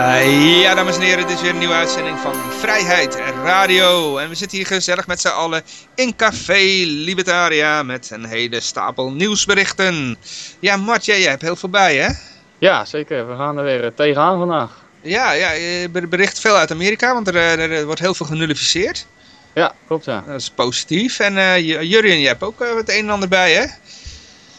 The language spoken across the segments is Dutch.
Uh, ja, dames en heren, dit is weer een nieuwe uitzending van Vrijheid Radio. En we zitten hier gezellig met z'n allen in Café Libertaria met een hele stapel nieuwsberichten. Ja, Mart, jij, hebt heel veel bij, hè? Ja, zeker. We gaan er weer uh, tegenaan vandaag. Ja, ja, je bericht veel uit Amerika, want er, er, er wordt heel veel genullificeerd. Ja, klopt ja. Dat is positief. En uh, Jurien, jij hebt ook het een en ander bij, hè?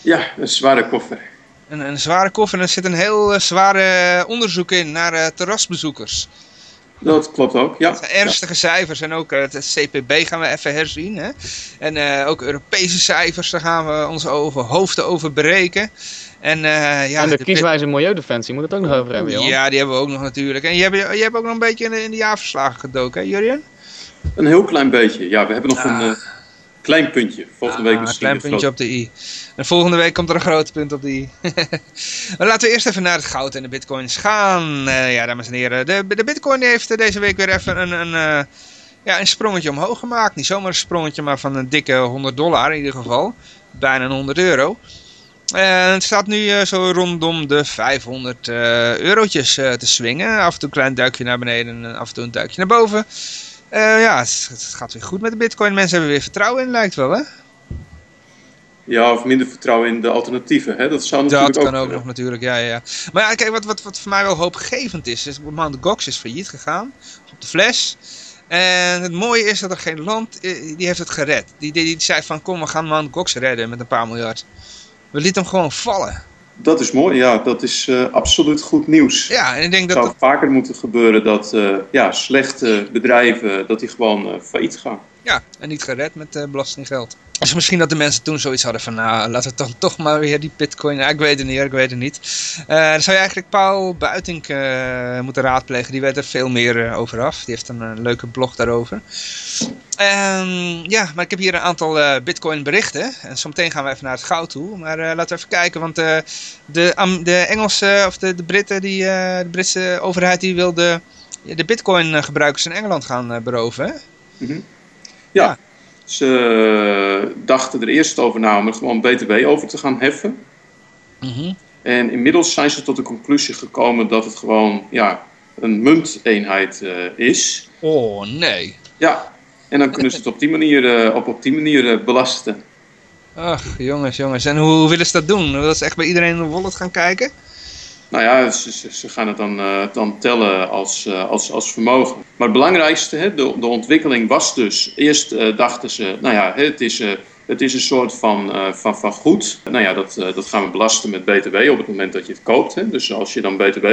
Ja, een zware koffer een, een zware koffer en er zit een heel uh, zware onderzoek in naar uh, terrasbezoekers. Dat klopt ook, ja. ernstige cijfers en ook uh, het CPB gaan we even herzien. Hè? En ook Europese cijfers, daar gaan we ons over, hoofden over bereken. En, ja, en de, de kieswijze Milieudefensie moet het ook nog over hebben, joh. Ja, die hebben we ook nog natuurlijk. En je hebt, je hebt ook nog een beetje in de, in de jaarverslagen gedoken, hè Jurien? Een heel klein beetje, ja. We hebben nog ah. een Klein puntje. Volgende week misschien Een klein puntje op de i. En volgende week komt er een groot punt op maar laten we eerst even naar het goud en de bitcoins gaan. Uh, ja, dames en heren. De, de bitcoin heeft deze week weer even een, een, uh, ja, een sprongetje omhoog gemaakt. Niet zomaar een sprongetje, maar van een dikke 100 dollar in ieder geval. Bijna een 100 euro. En het staat nu zo rondom de 500 eurotjes te swingen. Af en toe een klein duikje naar beneden en af en toe een duikje naar boven. Ja, het, het, gaat weer goed met de bitcoin. Mensen hebben weer vertrouwen in, lijkt wel, hè? Ja, of minder vertrouwen in de alternatieven, hè? Dat zou natuurlijk Dat kan ook, ook nog natuurlijk, ja, ja. Maar ja, kijk, wat, wat, wat voor mij wel hoopgevend is, is Mt. Gox is failliet gegaan, op de fles. En het mooie is dat er geen land, eh, die heeft het gered. Die, die, die zei van, kom, we gaan Mt. Gox redden met een paar miljard. We lieten hem gewoon vallen. Dat is mooi, ja. Dat is uh, absoluut goed nieuws. Ja, en ik denk dat... Het zou vaker moeten gebeuren dat uh, ja, slechte bedrijven, dat die gewoon uh, failliet gaan. Ja, en niet gered met belastinggeld. Dus misschien dat de mensen toen zoiets hadden van, nou, laten we dan toch maar weer die bitcoin... Nou, ik weet het niet, ik weet het niet. dan zou je eigenlijk Paul Buitink moeten raadplegen. Die weet er veel meer over af. Die heeft een leuke blog daarover. Um, ja, maar ik heb hier een aantal uh, bitcoin berichten. En zometeen gaan we even naar het goud toe. Maar uh, laten we even kijken, want uh, de, de Engelse, of de, de Britten, die, de Britse overheid, die wil de, de bitcoin gebruikers in Engeland gaan beroven. -hmm. Ja. ze dachten er eerst over na om er gewoon BTW over te gaan heffen. Mm -hmm. En inmiddels zijn ze tot de conclusie gekomen dat het gewoon ja, een munteenheid is. Oh nee. Ja, en dan kunnen ze het op die manier, uh, op, op die manier uh, belasten. Ach, jongens, jongens. En hoe, hoe, willen ze dat doen? Willen ze echt bij iedereen in de wallet gaan kijken? Nou ja, ze, ze, gaan het dan, uh, dan tellen als, als, als vermogen. Maar het belangrijkste, hè, de, de ontwikkeling was dus... Eerst dachten ze, nou ja, het is, het is een soort van, van, van goed. Nou ja, dat, dat gaan we belasten met BTW op het moment dat je het koopt. Hè. Dus als je dan BTW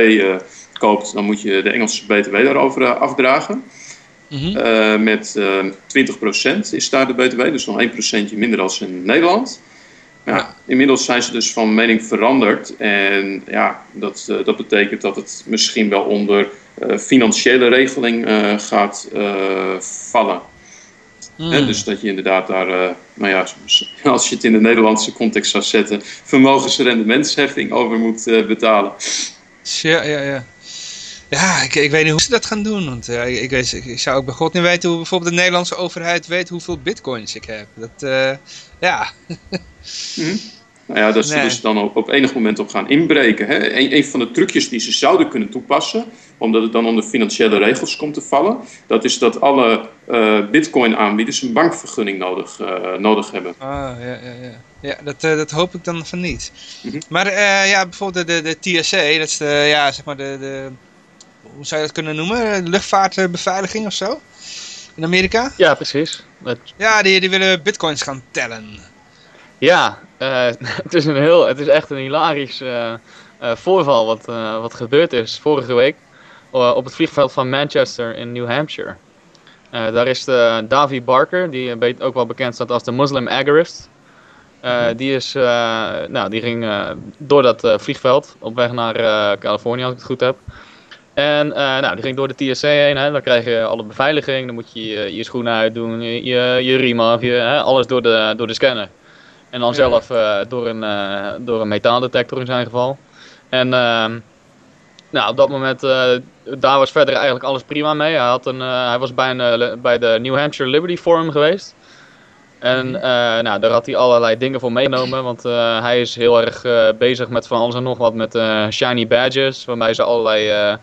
koopt, dan moet je de Engelse BTW daarover afdragen. Mm -hmm. uh, met uh, eh, 20% is daar de BTW, dus nog 1% minder dan in Nederland. Ja, inmiddels zijn ze dus van mening veranderd. En ja, dat, uh, dat betekent dat het misschien wel onder financiële regeling gaat vallen. Mm. dus dat je inderdaad daar, nou ja, als je het in de Nederlandse context zou zetten, vermogensrendementsheffing over moet betalen. Ja, ja, ja. Ja, ik, ik weet niet hoe ze dat gaan doen. Want uh, ik, weet, ik zou ook bij God niet weten hoe bijvoorbeeld de Nederlandse overheid weet hoeveel bitcoins ik heb. Dat, uh, ja. Mm. Nou ja, dat ze nee. dus dan op, op enig moment op gaan inbreken. Hè. Een, een van de trucjes die ze zouden kunnen toepassen, omdat het dan onder financiële regels komt te vallen, dat is dat alle uh, bitcoin-aanbieders een bankvergunning nodig, uh, nodig hebben. Ah, ja, ja, ja. Ja, dat, uh, dat hoop ik dan van niet. Mm -hmm. Maar ja, bijvoorbeeld de, de, de TSA, dat is de, ja, zeg maar de, de hoe zou je dat kunnen noemen? Luchtvaartbeveiliging of zo? In Amerika? Ja, precies. Ja, die, die willen bitcoins gaan tellen. Ja, uh, het, is een heel, het is echt een hilarisch uh, uh, voorval wat, wat gebeurd is vorige week op het vliegveld van Manchester in New Hampshire. daar is de Davy Barker, die ook wel bekend staat als de Muslim Agorist. Uh, die, is, nou, die ging door dat vliegveld op weg naar Californië, als ik het goed heb. En eh, nou, die ging door de TSC heen. Hè. Dan krijg je alle beveiliging. Dan moet je je, je schoenen uitdoen, je, je, je riem af, je, hè, alles door de, door de scanner. En dan zelf eh, door, een, eh, door een metaaldetector in zijn geval. En ehm, nou, op dat moment, daar was verder eigenlijk alles prima mee. Hij, had een, hij was bij, een, bij de New Hampshire Liberty Forum geweest. En eh, nou, daar had hij allerlei dingen voor meegenomen. Want hij is heel erg bezig met van alles en nog wat met shiny badges. Waarbij ze allerlei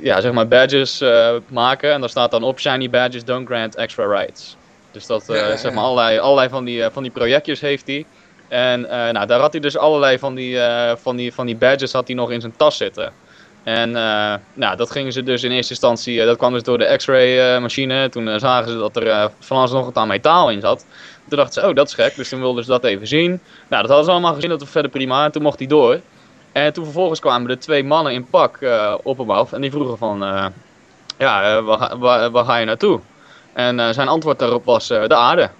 ja, zeg maar badges eh, maken. En daar staat dan op shiny badges don't grant extra rights. Dus dat, eh, Ja, ja, zeg maar, allerlei, allerlei van die, eh, van die projectjes heeft hij. En eh, nou, daar had hij dus allerlei van die, eh, van, die, van die badges had hij nog in zijn tas zitten. En eh, nou, dat gingen ze dus in eerste instantie, eh, dat kwam dus door de x-ray eh, machine. Toen eh, zagen ze dat er eh, van alles nog wat aan metaal in zat. Toen dachten ze, oh dat is gek, dus toen wilden ze dat even zien. Nou, dat hadden ze allemaal gezien, dat was verder prima. En toen mocht hij door. En toen vervolgens kwamen er twee mannen in pak eh, op hem af. En die vroegen van, eh, ja, eh, waar, waar, waar ga je naartoe? En eh, zijn antwoord daarop was eh, de aarde.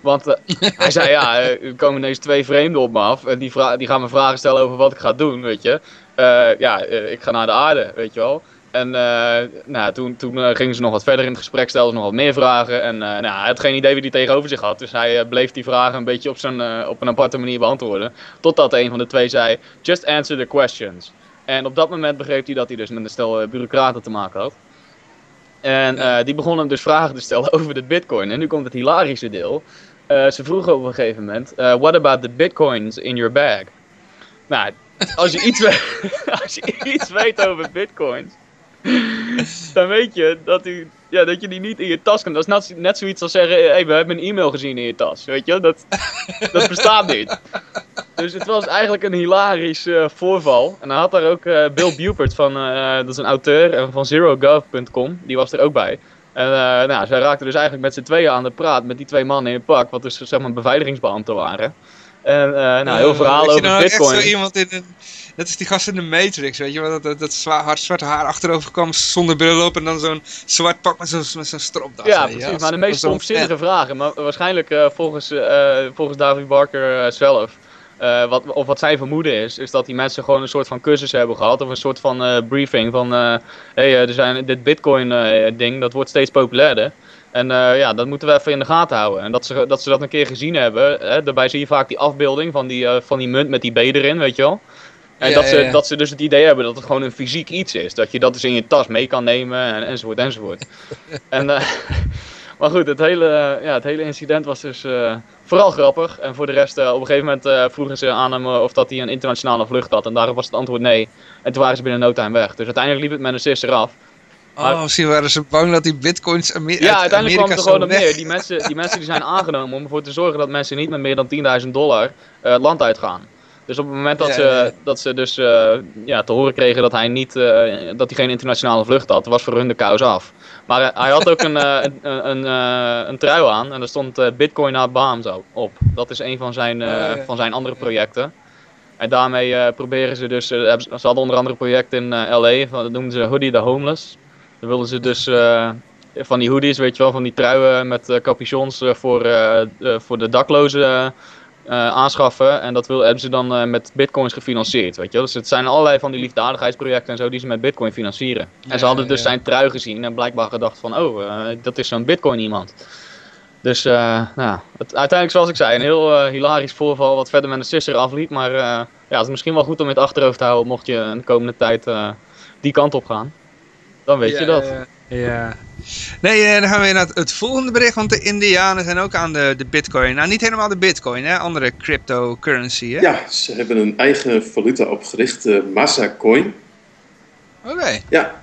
Want eh, hij zei, ja, eh, er komen ineens twee vreemden op me af. En die, die gaan me vragen stellen over wat ik ga doen, weet je. Eh, ja, eh, ik ga naar de aarde, weet je wel. En eh, nou, toen, toen eh, gingen ze nog wat verder in het gesprek, stelden ze nog wat meer vragen. En eh, nou, hij had geen idee wie die tegenover zich had. Dus hij bleef die vragen een beetje op, zijn, op een aparte manier beantwoorden. Totdat een van de twee zei, just answer the questions. En op dat moment begreep hij dat hij dus met een stel bureaucraten te maken had. En die begonnen hem dus vragen te stellen over de bitcoin. En nu komt het hilarische deel. Ze vroegen op een gegeven moment, what about the bitcoins in your bag? Nou, als je iets weet over bitcoins, dan weet je dat, u, ja, dat je die niet in je tas kan. Dat is net, net zoiets als zeggen, hé, hey, we hebben een e-mail gezien in je tas. Weet je, dat, dat bestaat niet. Dus het was eigenlijk een hilarisch eh, voorval. En dan had daar ook eh, Bill Bupert van, eh, dat is een auteur van ZeroGov.com, die was er ook bij. En nou, zij raakten dus eigenlijk met z'n tweeën aan de praat met die twee mannen in het pak, wat dus zeg maar beveiligingsbeambten waren. En nou, heel verhaal over nou echt bitcoin. zo iemand in een... Dat is die gast in de Matrix, weet je wel? Dat, dat, hard zwarte haar achterover kwam zonder bril op en dan zo'n zwart pak met zo'n met zo'n stropdas. Ja, precies. als- Maar de meest stomzinnige vragen. Maar waarschijnlijk eh, volgens, eh, volgens David Barker eh, zelf. wat, of wat zijn vermoeden is, is dat die mensen gewoon een soort van cursus hebben gehad. Of een soort van briefing van, hé, hey, er zijn dit bitcoin ding, dat wordt steeds populairder. En ja, dat moeten we even in de gaten houden. En dat ze dat, ze dat een keer gezien hebben. Hè, daarbij zie je vaak die afbeelding van die, van die munt met die B erin, weet je wel. En Ja, dat, ze, ja, ja. dat ze dus het idee hebben dat het gewoon een fysiek iets is. Dat je dat dus in je tas mee kan nemen en, enzovoort enzovoort. en, eh, maar goed, het hele, ja, het hele incident was dus eh, vooral grappig. En voor de rest, eh, op een gegeven moment vroegen ze aan hem of dat hij een internationale vlucht had. En daarop was het antwoord nee. En toen waren ze binnen no time weg. Dus uiteindelijk liep het met een sisser af. Oh, misschien waren ze bang dat die bitcoins Amer Ja, uit uiteindelijk kwam het er gewoon op neer. Die mensen, die mensen die zijn aangenomen om ervoor te zorgen dat mensen niet met meer dan 10.000 dollar het land uitgaan. Dus op het moment dat, Ja, ze, dat ze dus eh, ja, te horen kregen dat hij, niet, eh, dat hij geen internationale vlucht had, was voor hun de kous af. Maar eh, hij had ook een, een, een, een, een trui aan en daar stond Bitcoin not bombs op- op. Dat is een van zijn, ja. van zijn andere projecten. En daarmee proberen ze dus, ze hadden onder andere een project in LA, van, dat noemden ze Hoodie the Homeless. Dan wilden ze dus van die hoodies, weet je wel, van die truien met capuchons voor, voor de daklozen aanschaffen. En dat wil, hebben ze dan eh, met bitcoins gefinancierd, weet je wel. Dus het zijn allerlei van die liefdadigheidsprojecten en zo die ze met bitcoin financieren. Ja, en ze hadden dus zijn trui gezien en blijkbaar gedacht van, oh, eh, dat is zo'n bitcoin iemand. Dus eh, nou, het, uiteindelijk zoals ik zei, een heel eh, hilarisch voorval wat verder met een sisser afliep. Maar eh, ja, het is misschien wel goed om in het achterhoofd te houden mocht je in de komende tijd eh, die kant op gaan. Dan weet je Ja, dat. Ja. Nee, eh, dan gaan we weer naar het, volgende bericht, want de Indianen zijn ook aan de, de bitcoin. Nou, niet helemaal de bitcoin, hè? Andere cryptocurrency, hè? Ja, ze hebben een eigen valuta opgericht, de Massa Coin. Oké. Ja,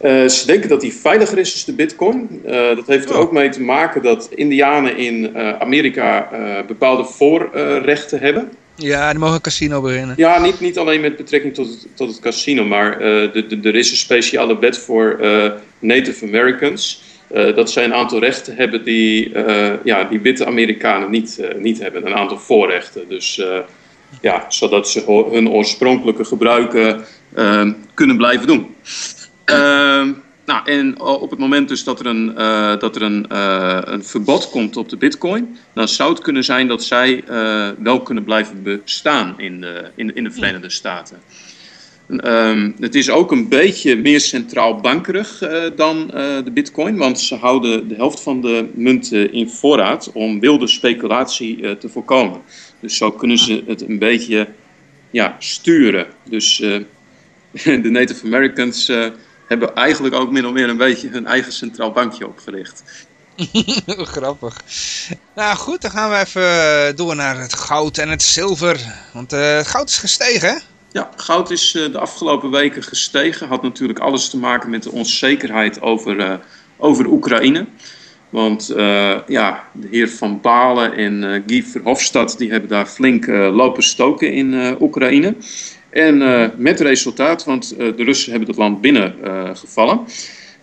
Eh, ze denken dat die veiliger is dan de bitcoin. Eh, dat heeft er Oh. ook mee te maken dat indianen in eh, Amerika eh, bepaalde voorrechten hebben. Ja, die mogen een casino beginnen. Ja, niet, niet alleen met betrekking tot het, tot het casino, maar eh, de, de, er is een speciale wet voor eh, Native Americans. Eh, dat zij een aantal rechten hebben die, ja, die witte Amerikanen niet, niet hebben. Een aantal voorrechten. Dus ja, zodat ze hun oorspronkelijke gebruiken kunnen blijven doen. Ehm, nou, en op het moment dus dat er een, eh, dat er een, eh, een verbod komt op de bitcoin, dan zou het kunnen zijn dat zij eh, wel kunnen blijven bestaan in de, in, in de Verenigde Staten. Ehm, het is ook een beetje meer centraal bankerig dan de bitcoin, want ze houden de helft van de munten in voorraad om wilde speculatie te voorkomen. Dus zo kunnen ze het een beetje ja, sturen. Dus de Native Americans hebben eigenlijk ook min of meer een beetje hun eigen centraal bankje opgericht. Grappig. Nou goed, dan gaan we even door naar het goud en het zilver. Want het goud is gestegen, hè? Ja, goud is uh, de afgelopen weken gestegen. Had natuurlijk alles te maken met de onzekerheid over, uh, over Oekraïne. Want ja, de heer Van Balen en Guy Verhofstadt die hebben daar flink lopen stoken in Oekraïne. En met resultaat, want de Russen hebben het land binnengevallen.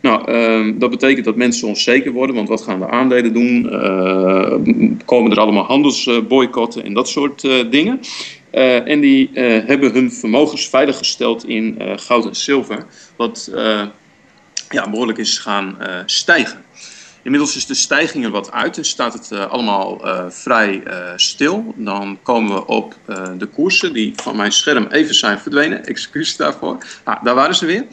Nou, uh, dat betekent dat mensen onzeker worden, want wat gaan de aandelen doen? Uh, komen er allemaal handelsboycotten en dat soort uh, dingen? Uh, en die hebben hun vermogens veiliggesteld in goud en zilver, wat ja, behoorlijk is gaan stijgen. Inmiddels is de stijging er wat uit en staat het allemaal vrij stil. Dan komen we op de koersen die van mijn scherm even zijn verdwenen. Excuus daarvoor. Ah, daar waren ze weer.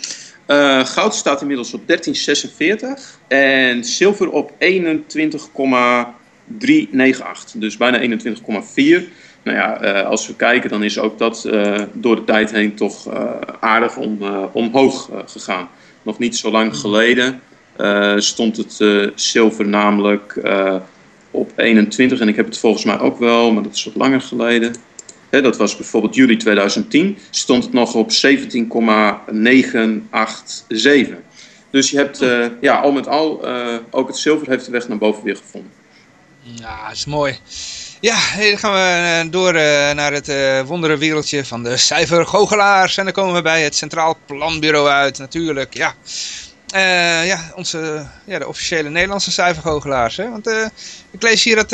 Goud staat inmiddels op 1346 en zilver op 21,398. Dus bijna 21,4. Nou ja, als we kijken, dan is ook dat door de tijd heen toch aardig om, omhoog gegaan. Nog niet zo lang geleden stond het zilver namelijk op 21. En ik heb het volgens mij ook wel, maar dat is wat langer geleden dat was bijvoorbeeld juli 2010, stond het nog op 17,987. Dus je hebt ja, al met al, ook het zilver heeft de weg naar boven weer gevonden. Ja, dat is mooi. Ja, dan gaan we door naar het wondere wereldje van de cijfergoochelaars. En dan komen we bij het Centraal Planbureau uit, natuurlijk. Ja, ja, onze, ja de officiële Nederlandse cijfergoochelaars. Hè? Want ik lees hier dat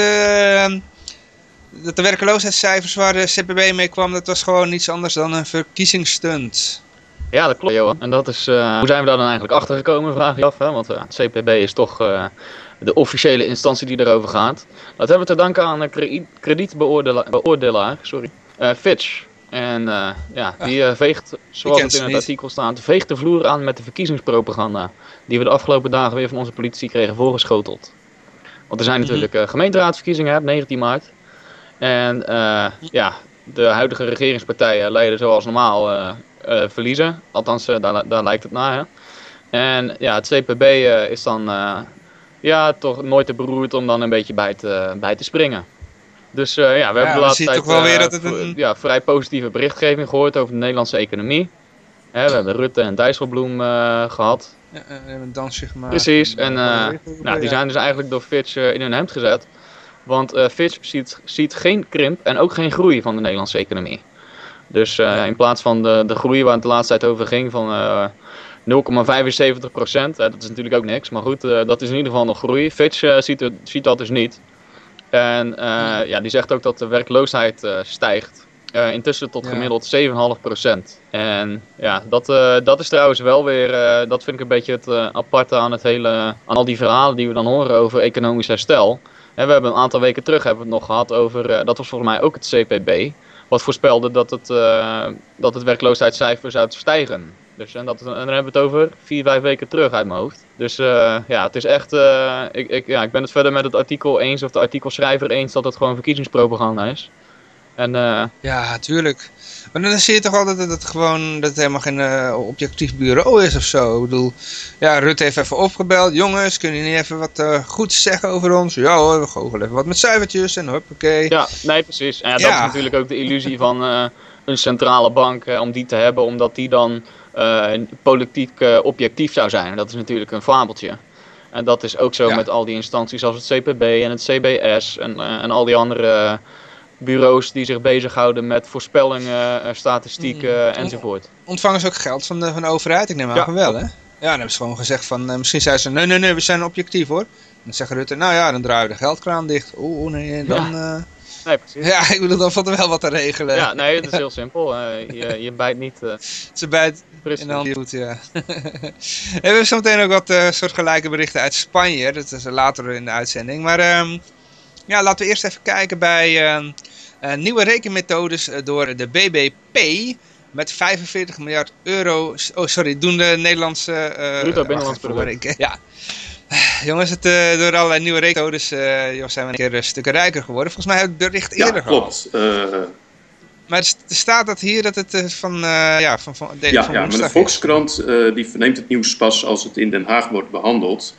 dat de werkeloosheidscijfers waar de CPB mee kwam, dat was gewoon niets anders dan een verkiezingsstunt. Ja, dat klopt, Johan. En dat is, uh, hoe zijn we daar dan eigenlijk achter gekomen, vraag je af. Hè? Want uh, het CPB is toch uh, de officiële instantie die erover gaat. Dat hebben we te danken aan een kredietbeoordelaar, sorry, Fitch. En ja, die veegt, zoals het in het niet. artikel staat, veegt de vloer aan met de verkiezingspropaganda. Die we de afgelopen dagen weer van onze politici kregen voorgeschoteld. Want er zijn mhm. natuurlijk gemeenteraadsverkiezingen op 19 maart. En uh, ja, de huidige regeringspartijen leiden zoals normaal uh, uh, verliezen. Althans, daar, daar lijkt het naar. Hè? En ja, het CPB is dan ja, toch nooit te beroerd om dan een beetje bij te, bij te springen. Dus ja, we hebben de laatste tijd wel weer dat het een... ja, vrij positieve berichtgeving gehoord over de Nederlandse economie. we hebben Rutte en Dijsselbloem gehad. Ja, een dansje gemaakt. Precies, en nou, die zijn dus eigenlijk door Fitch in hun hemd gezet. Want uh, Fitch ziet, ziet, geen krimp en ook geen groei van de Nederlandse economie. Dus uh, in plaats van de, de groei waar het de laatste tijd over ging van uh, eh, 0,75 procent, dat is natuurlijk ook niks, maar goed, dat is in ieder geval nog groei. Fitch ziet, het, ziet dat dus niet. En ja, die zegt ook dat de werkloosheid stijgt. intussen tot gemiddeld 7,5 procent. En ja, dat, dat is trouwens wel weer, dat vind ik een beetje het aparte aan het hele, aan al die verhalen die we dan horen over economisch herstel. En we hebben een aantal weken terug hebben we het nog gehad over, uh, dat was volgens mij ook het CPB, wat voorspelde dat het, uh, dat het werkloosheidscijfer zou stijgen. Dus en, dat, en dan hebben we het over vier, vijf weken terug uit mijn hoofd. Dus uh, ja, het is echt, ik, ik, ja, ik ben het verder met het artikel eens of de artikelschrijver eens dat het gewoon verkiezingspropaganda is. En, ja, tuurlijk. Maar dan zie je toch altijd dat het gewoon dat het helemaal geen objectief bureau is of zo. Ik bedoel, ja, Rutte heeft even opgebeld. Jongens, kunnen jullie niet even wat goeds zeggen over ons? Ja hoor, we goochelen even wat met cijfertjes en hoppakee. Ja, nee precies. En ja, dat is natuurlijk ook de illusie van een centrale bank, om die te hebben, omdat die dan politiek objectief zou zijn. Dat is natuurlijk een fabeltje. En dat is ook zo ja. met al die instanties als het CPB en het CBS en, en al die andere bureaus die zich bezighouden met voorspellingen, eh, statistieken mm. enzovoort. Ontvangen ze ook geld van de, van de overheid? Ik neem aan ja. wel, hè? Ja, dan hebben ze gewoon gezegd van, uh, misschien zei ze, nee, nee, nee, we zijn objectief hoor. Dan zeggen Rutte, nou ja, dan draaien we de geldkraan dicht. Oeh, nee, dan... Ja. Uh... Nee, precies. Ja, ik bedoel, dan valt er wel wat te regelen. Ja, nee, het is heel simpel. Uh, je, je bijt niet... Uh, Ze bijt in de hand goed, ja. we hebben zometeen ook wat uh, soortgelijke berichten uit Spanje. Dat is later in de uitzending. Maar um, ja, laten we eerst even kijken bij uh, nieuwe rekenmethodes door de BBP. Met 45 miljard euro. Oh, sorry, doen de Nederlandse. Uh, Bruto binnenlands product. Ja. Jongens, het, uh, door allerlei nieuwe methodes uh, zijn we een keer een stukken rijker geworden. Volgens mij hebben we het bericht eerder ja, klopt. Maar er staat dat hier dat het van, ja, van, van, de, ja, van ja, maar de Volkskrant die verneemt het nieuws pas als het in Den Haag wordt behandeld.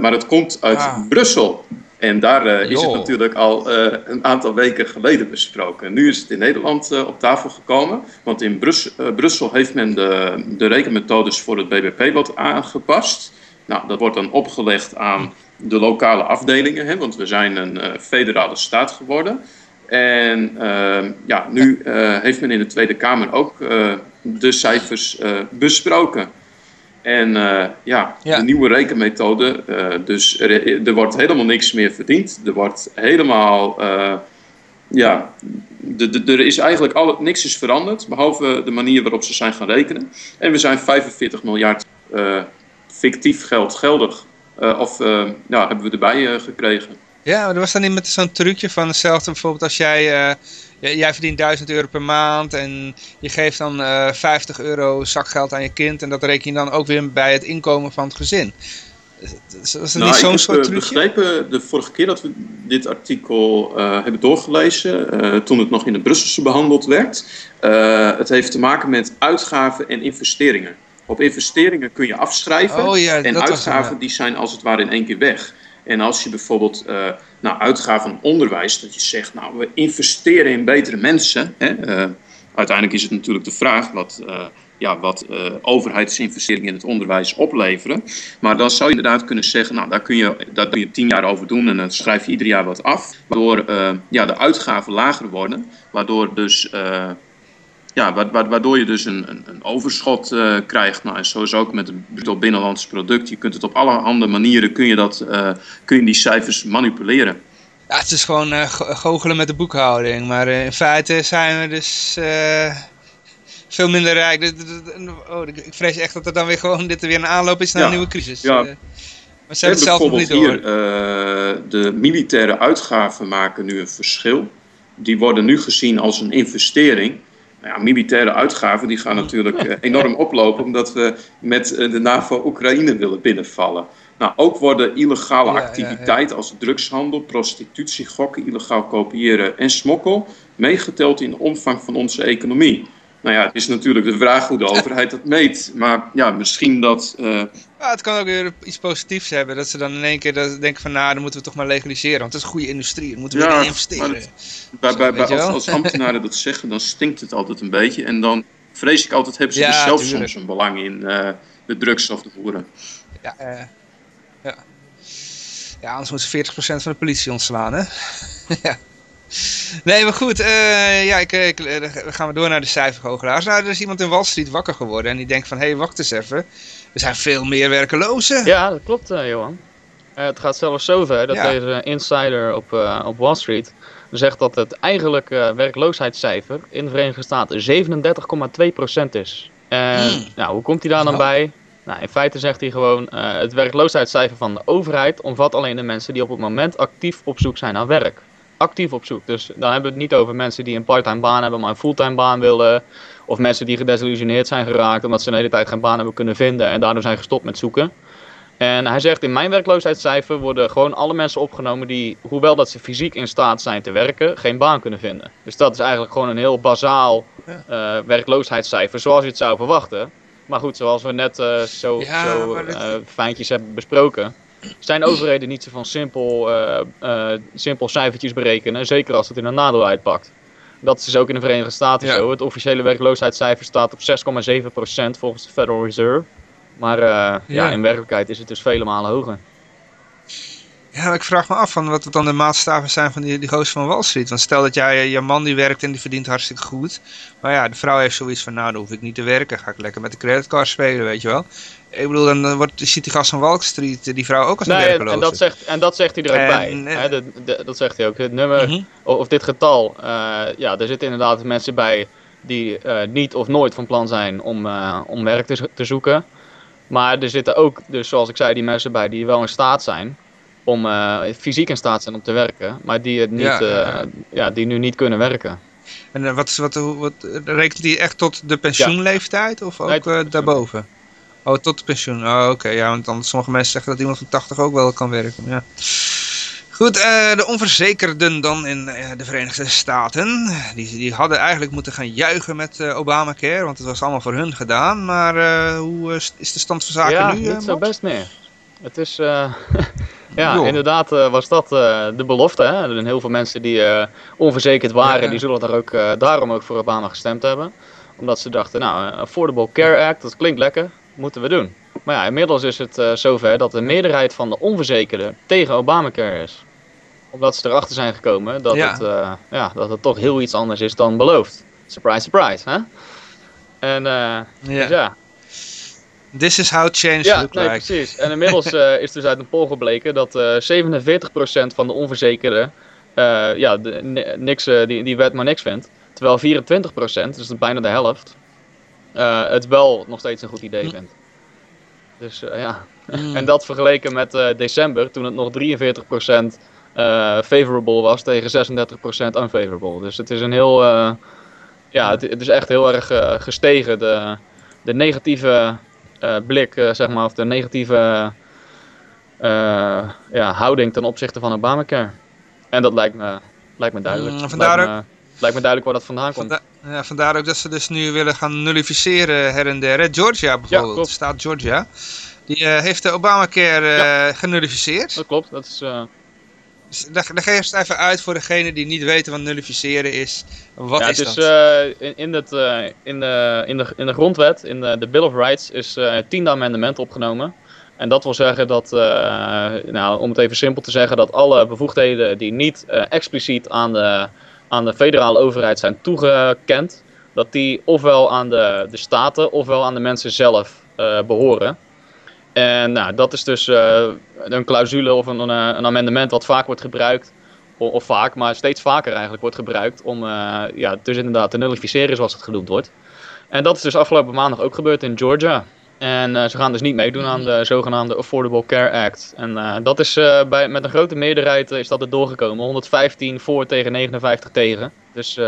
maar het komt uit ah. Brussel. En daar uh, is het natuurlijk al uh, een aantal weken geleden besproken. Nu is het in Nederland uh, op tafel gekomen. Want in Brus Brussel heeft men de, de rekenmethodes voor het BBP wat aangepast. Nou, dat wordt dan opgelegd aan de lokale afdelingen. Hè, want we zijn een federale staat geworden. En ehm, ja, nu heeft men in de Tweede Kamer ook de cijfers besproken. En uh, ja, de nieuwe rekenmethode, uh, dus er, er, wordt helemaal niks meer verdiend. Er wordt helemaal, uh, ja, de, de, er is eigenlijk al, niks is veranderd, behalve de manier waarop ze zijn gaan rekenen. En we zijn 45 miljard fictief geld geldig, of ja, hebben we erbij gekregen. Ja, maar er was dan niet met zo'n trucje van hetzelfde bijvoorbeeld als jij jij verdient 1000 euro per maand en je geeft dan uh, eh, 50 euro zakgeld aan je kind en dat reken je dan ook weer bij het inkomen van het gezin. Was het nou, niet zo'n soort trucje? Ik heb begrepen de vorige keer dat we dit artikel uh, hebben doorgelezen, uh, toen het nog in de Brusselse behandeld werd. het heeft te maken met uitgaven en investeringen. Op investeringen kun je afschrijven oh, ja, en uitgaven die zijn als het ware in één keer weg. En als je bijvoorbeeld uh, nou, uitgaat van onderwijs, dat je zegt, nou, we investeren in betere mensen. Hè? Uh, uiteindelijk is het natuurlijk de vraag wat, uh, ja, wat overheidsinvesteringen in het onderwijs opleveren. Maar dan zou je inderdaad kunnen zeggen, nou, daar kun je, daar kun je tien jaar over doen en dan schrijf je ieder jaar wat af. Waardoor ja, de uitgaven lager worden, waardoor dus ja, waardoor je dus een, een, een overschot uh, krijgt. Nou, en zo is ook met het bruto binnenlands product. Je kunt het op allerhande manieren, kun je, dat, uh, kun je die cijfers manipuleren. Ja, het is gewoon uh, goochelen met de boekhouding. Maar in feite zijn we dus veel minder rijk. Oh, ik vrees echt dat er dan weer gewoon dit er weer een aanloop is naar een nieuwe crisis. Ja. maar ze hebben het zelf nog niet door. Hier, de militaire uitgaven maken nu een verschil. Die worden nu gezien als een investering. Nou ja, militaire uitgaven die gaan natuurlijk eh, enorm oplopen omdat we met eh, de NAVO Oekraïne willen binnenvallen. Nou, ook worden illegale activiteiten als drugshandel, prostitutie, gokken, illegaal kopiëren en smokkel meegeteld in de omvang van onze economie. Nou ja, het is natuurlijk de vraag hoe de overheid dat meet. Maar ja, misschien dat... Uh... Ja, het kan ook weer iets positiefs hebben. Dat ze dan in één keer denken van... Nou, dan moeten we toch maar legaliseren. Want het is een goede industrie. Dan moeten we ja, investeren. bij, bij, bij, als, als, ambtenaren dat zeggen, dan stinkt het altijd een beetje. En dan vrees ik altijd, hebben ze er zelf soms een belang in. Uh, de drugs of de voeren. Ja, uh, ja. ja, anders moeten ze 40% van de politie ontslaan, hè? ja. Nee, maar goed. Uh, ja, ik, ik, dan gaan we door naar de cijfergoochelaars. Nou, er is iemand in Wall Street wakker geworden en die denkt van... Hé, hey, wacht eens even. Er zijn veel meer werkelozen. Ja, dat klopt, uh, Johan. Uh, het gaat zelfs zover dat deze insider op, op Wall Street zegt dat het eigenlijke werkloosheidscijfer in de Verenigde Staten 37,2% is. En hmm. nou, hoe komt hij daar dan bij? Nou, in feite zegt hij gewoon, het werkloosheidscijfer van de overheid omvat alleen de mensen die op het moment actief op zoek zijn naar werk actief op zoek. Dus dan hebben we het niet over mensen die een parttime baan hebben, maar een fulltime baan willen. Of mensen die gedesillusioneerd zijn geraakt omdat ze de hele tijd geen baan hebben kunnen vinden en daardoor zijn gestopt met zoeken. En hij zegt in mijn werkloosheidscijfer worden gewoon alle mensen opgenomen die, hoewel dat ze fysiek in staat zijn te werken, geen baan kunnen vinden. Dus dat is eigenlijk gewoon een heel bazaal uh, werkloosheidscijfer zoals je het zou verwachten. Maar goed, zoals we net uh, zo, zo uh, fijntjes hebben besproken, zijn overheden niet zo van simpel, uh, uh, simpel cijfertjes berekenen, zeker als het in een nadeel uitpakt. Dat is dus ook in de Verenigde Staten zo. Het officiële werkloosheidscijfer staat op 6,7% volgens de Federal Reserve. Maar uh, ja. ja. in werkelijkheid is het dus vele malen hoger. Ja, ik vraag me af van wat dan de maatstaven zijn van die, die gozer van Wall Street. Want stel dat jij, je man die werkt en die verdient hartstikke goed. Maar ja, de vrouw heeft zoiets van, nou dan hoef ik niet te werken. Ga ik lekker met de creditcard spelen, weet je wel. Ik bedoel, dan wordt, ziet die gast van Wall Street, die vrouw ook als een nee, En dat, zegt, en dat zegt hij er ook bij. Hè, de, dat zegt hij ook. Het nummer, mhm. of dit getal, uh, ja, er zitten inderdaad mensen bij die uh, niet of nooit van plan zijn om, uh, om werk te, te zoeken. Maar er zitten ook, dus zoals ik zei, die mensen bij die wel in staat zijn om uh, fysiek in staat zijn om te werken, maar die, het niet, ja, ja. ja, die nu niet kunnen werken. En uh, wat, wat, wat, rekent die echt tot de pensioenleeftijd of ook nee, daarboven? Oh, tot de pensioen. Oh, oké. Okay. Ja, want dan sommige mensen zeggen dat iemand van 80 ook wel kan werken. Ja. Goed, uh, de onverzekerden dan in de Verenigde Staten. Die, die hadden eigenlijk moeten gaan juichen met Obamacare, want het was allemaal voor hun gedaan. Maar hoe is de stand van zaken ja, nu? Ja, niet zo best meer. Het is... Ja, jo. inderdaad uh, was dat uh, de belofte. Hè? En heel veel mensen die onverzekerd waren, ja. die zullen daar ook, daarom ook voor Obama gestemd hebben. Omdat ze dachten, nou, Affordable Care Act, dat klinkt lekker, moeten we doen. Maar ja, inmiddels is het zover dat de meerderheid van de onverzekerden tegen Obamacare is. Omdat ze erachter zijn gekomen dat, ja. Het, ja, dat het toch heel iets anders is dan beloofd. Surprise, surprise. Hè? En ja. Dus ja, This is how change ja, look nee, like. precies. En inmiddels uh, is dus uit een poll gebleken dat uh, 47% van de onverzekerden uh, ja, de, niks, die, die wet maar niks vindt. Terwijl 24%, dus bijna de helft, het wel nog steeds een goed idee Hm. vindt. Dus ja. Mm. en dat vergeleken met december, toen het nog 43% favorable was tegen 36% unfavorable. Dus het is een heel, ja, het, het, is echt heel erg gestegen. De, de negatieve blik, uh, zeg maar, of de negatieve uh, ja, houding ten opzichte van Obamacare. En dat lijkt me, lijkt me duidelijk. Mm, vandaar lijkt, ook, me, lijkt me duidelijk waar dat vandaan komt. Vanda ja, vandaar ook dat ze dus nu willen gaan nullificeren her en der. Georgia bijvoorbeeld, ja, staat Georgia. Die heeft de Obamacare ja. genullificeerd. Dat klopt, dat is... Dus leg, leg eerst even uit voor degenen die niet weten wat nullificeren is. Wat ja, is het is, dat? Uh, in, in, het, uh, in, de, in, de, in de grondwet, in de, de Bill of Rights, is uh, het tiende amendement opgenomen. En dat wil zeggen dat, nou, om het even simpel te zeggen, dat alle bevoegdheden die niet expliciet aan de, aan de federale overheid zijn toegekend, dat die ofwel aan de, de staten ofwel aan de mensen zelf behoren. En nou, dat is dus uh, een clausule of een, een, een, amendement wat vaak wordt gebruikt, of, vaak, maar steeds vaker eigenlijk wordt gebruikt om uh, ja, dus inderdaad te nullificeren zoals het genoemd wordt. En dat is dus afgelopen maandag ook gebeurd in Georgia. En ze gaan dus niet meedoen aan de zogenaamde Affordable Care Act. En dat is bij, met een grote meerderheid is dat er doorgekomen. 115 voor tegen 59 tegen. Dus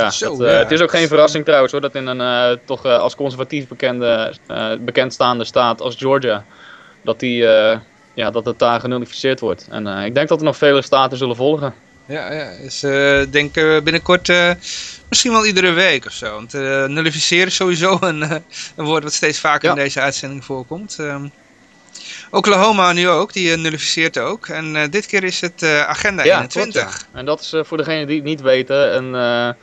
ja, Zo, dat, ja. het is ook geen verrassing trouwens hoor, dat in een uh, toch uh, als conservatief bekende, uh, bekendstaande staat als Georgia, dat, die, ja, dat het daar genullificeerd wordt. En ik denk dat er nog vele staten zullen volgen. Ja, ja. Dus ik denk binnenkort misschien wel iedere week of zo. Want nullificeren is sowieso een, een woord wat steeds vaker Ja. in deze uitzending voorkomt. Ehm, Oklahoma nu ook, die uh, nullificeert ook. En uh, dit keer is het uh, Agenda Ja, 21. klopt, ja. En dat is eh, voor degenen die het niet weten een, eh,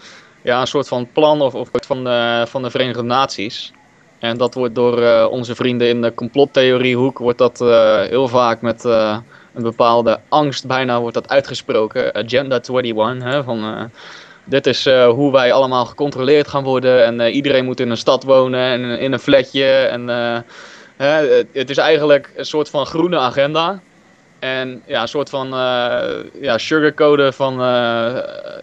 ja, een soort van plan of, of van, de, van de Verenigde Naties. En dat wordt door eh, onze vrienden in de complottheoriehoek wordt dat eh, heel vaak met eh, een bepaalde angst bijna wordt dat uitgesproken. Agenda 21, hè, van eh, dit is eh, hoe wij allemaal gecontroleerd gaan worden en eh, iedereen moet in een stad wonen en in een flatje. En, eh, hè, het is eigenlijk een soort van groene agenda. En ja, een soort van eh ja, sugarcoden van, eh,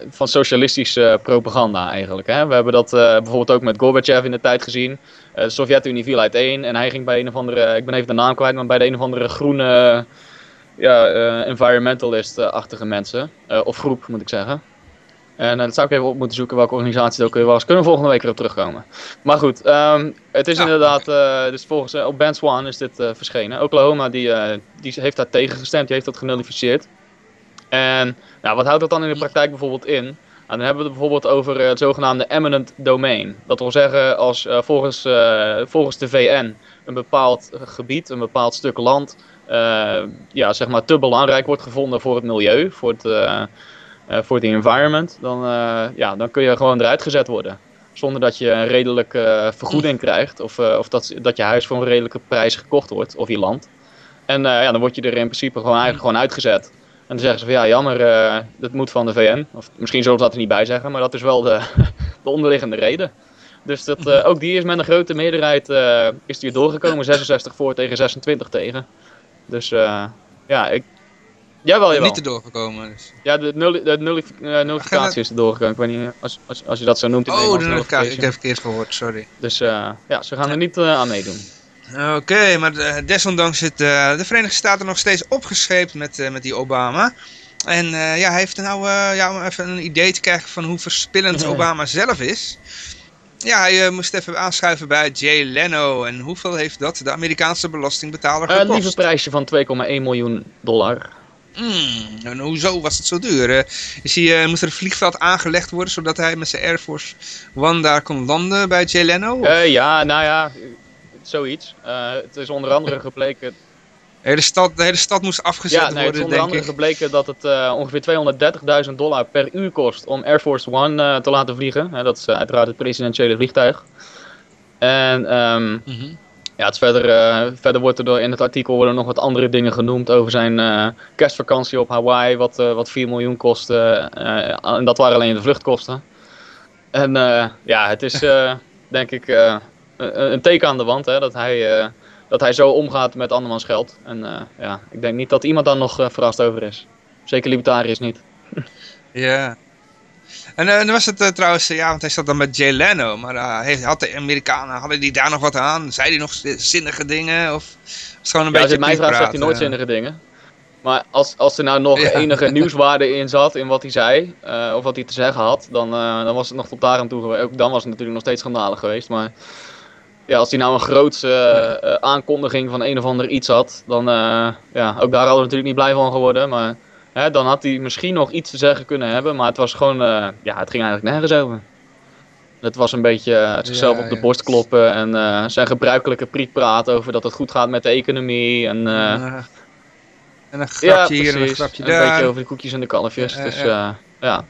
van socialistische propaganda eigenlijk. Hè? We hebben dat eh, bijvoorbeeld ook met Gorbachev in de tijd gezien. De Sovjet-Unie viel uiteen en hij ging bij een of andere, ik ben even de naam kwijt, maar bij de een of andere groene ja, environmentalist-achtige mensen. Of groep moet ik zeggen. En eh, dat zou ik even op moeten zoeken welke organisatie het ook weer was. Kunnen we volgende week erop terugkomen. Maar goed, ehm, het is Ja, inderdaad, eh, dus volgens eh, op Ben Swan is dit verschenen. Oklahoma die, die heeft daar tegen gestemd, die heeft dat genullificeerd. En nou, wat houdt dat dan in de praktijk bijvoorbeeld in? Nou, dan hebben we het bijvoorbeeld over het zogenaamde eminent domain. Dat wil zeggen, als volgens, volgens de VN een bepaald gebied, een bepaald stuk land, ja, zeg maar te belangrijk wordt gevonden voor het milieu, voor het, voor het environment, dan, eh, ja, dan kun je gewoon eruit gezet worden. Zonder dat je een redelijke eh, vergoeding krijgt, of, eh, of dat, dat je huis voor een redelijke prijs gekocht wordt, of je land. En eh, ja, dan word je er in principe gewoon, eigenlijk gewoon uitgezet. En dan zeggen ze van ja, jammer, eh, dat moet van de VN. Of misschien zullen ze dat er niet bij zeggen, maar dat is wel de, de onderliggende reden. Dus dat, eh, ook die is met een grote meerderheid eh, is die doorgekomen. 66 voor tegen 26 tegen. Dus eh, ja, ik... Jawel, jawel. Niet erdoor gekomen. Dus. Ja, de, nulli- de nullif- eh, nullificatie is er doorgekomen. Ik weet niet als, als, als je dat zo noemt in Oh, de notificatie. Ik heb verkeerd gehoord, sorry. Dus eh, ja, ze gaan er niet eh, aan meedoen. Oké, maar desondanks zit de Verenigde Staten nog steeds opgescheept met, met die Obama. En uh, ja, hij heeft nou, uh, ja, om even een idee te krijgen van hoe verspillend Obama zelf is. Ja, hij uh, moest even aanschuiven bij Jay Leno. En hoeveel heeft dat de Amerikaanse belastingbetaler gekost? Een lieve prijsje van 2,1 miljoen dollar. Hmm, en hoezo was het zo duur? Is hij, moest er een vliegveld aangelegd worden zodat hij met zijn Air Force One daar kon landen bij Jay Leno? ja, nou ja, zoiets. het is onder andere gebleken de hele stad, de hele stad moest afgezet ja, nee, worden, het is onder andere gebleken dat het uh, ongeveer 230.000 dollar per uur kost om Air Force One uh, te laten vliegen. dat is uh, uiteraard het presidentiële vliegtuig. En um, mm -hmm. Ja, het verder, verder wordt er door in het artikel worden nog wat andere dingen genoemd over zijn kerstvakantie op Hawaii, wat, wat 4 miljoen kostte. en dat waren alleen de vluchtkosten. En ja, het is denk ik een, een teken aan de wand hè, dat hij dat hij zo omgaat met andermans geld. En ja, ik denk niet dat iemand daar nog verrast over is. Zeker libertariërs niet. ja. En uh, dan was het trouwens, ja, want hij zat dan met Jay Leno. Maar heeft, had de Amerikanen, hadden die daar nog wat aan? Zei hij nog zinnige dingen? Of was het gewoon een ja, beetje als het mij vraagt, zegt hij nooit zinnige dingen. Maar als, als er nou nog ja. enige nieuwswaarde in zat, in wat hij zei, of wat hij te zeggen had, dan, dan was het nog tot daar aan toe geweest. Ook dan was het natuurlijk nog steeds schandalig geweest. Maar ja, als hij nou een grootse uh, aankondiging van een of ander iets had, dan ja, ook daar hadden we natuurlijk niet blij van geworden. Maar hè, dan had hij misschien nog iets te zeggen kunnen hebben, maar het was gewoon, ja, het ging eigenlijk nergens over. Het was een beetje zichzelf ja, op de ja. borst kloppen en zijn gebruikelijke prietpraat over dat het goed gaat met de economie. En, en een grapje hier en een grapje daar. Een beetje over de koekjes en de kalfjes. dus ja.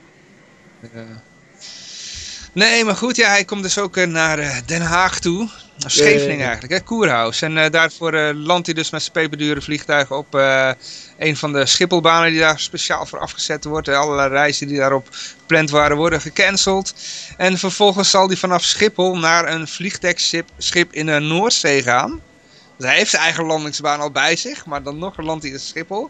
Nee, maar goed, ja, hij komt dus ook naar Den Haag toe. Scheveningen eigenlijk, hè? Koerhuis. En uh, daarvoor uh, landt hij dus met zijn peperdure vliegtuig op uh, een van de Schipholbanen die daar speciaal voor afgezet wordt. Allerlei reizen die daarop gepland waren worden gecanceld. En vervolgens zal hij vanaf Schiphol naar een vliegdekschip in de Noordzee gaan. Dus hij heeft zijn eigen landingsbaan al bij zich, maar dan nog landt hij in Schiphol.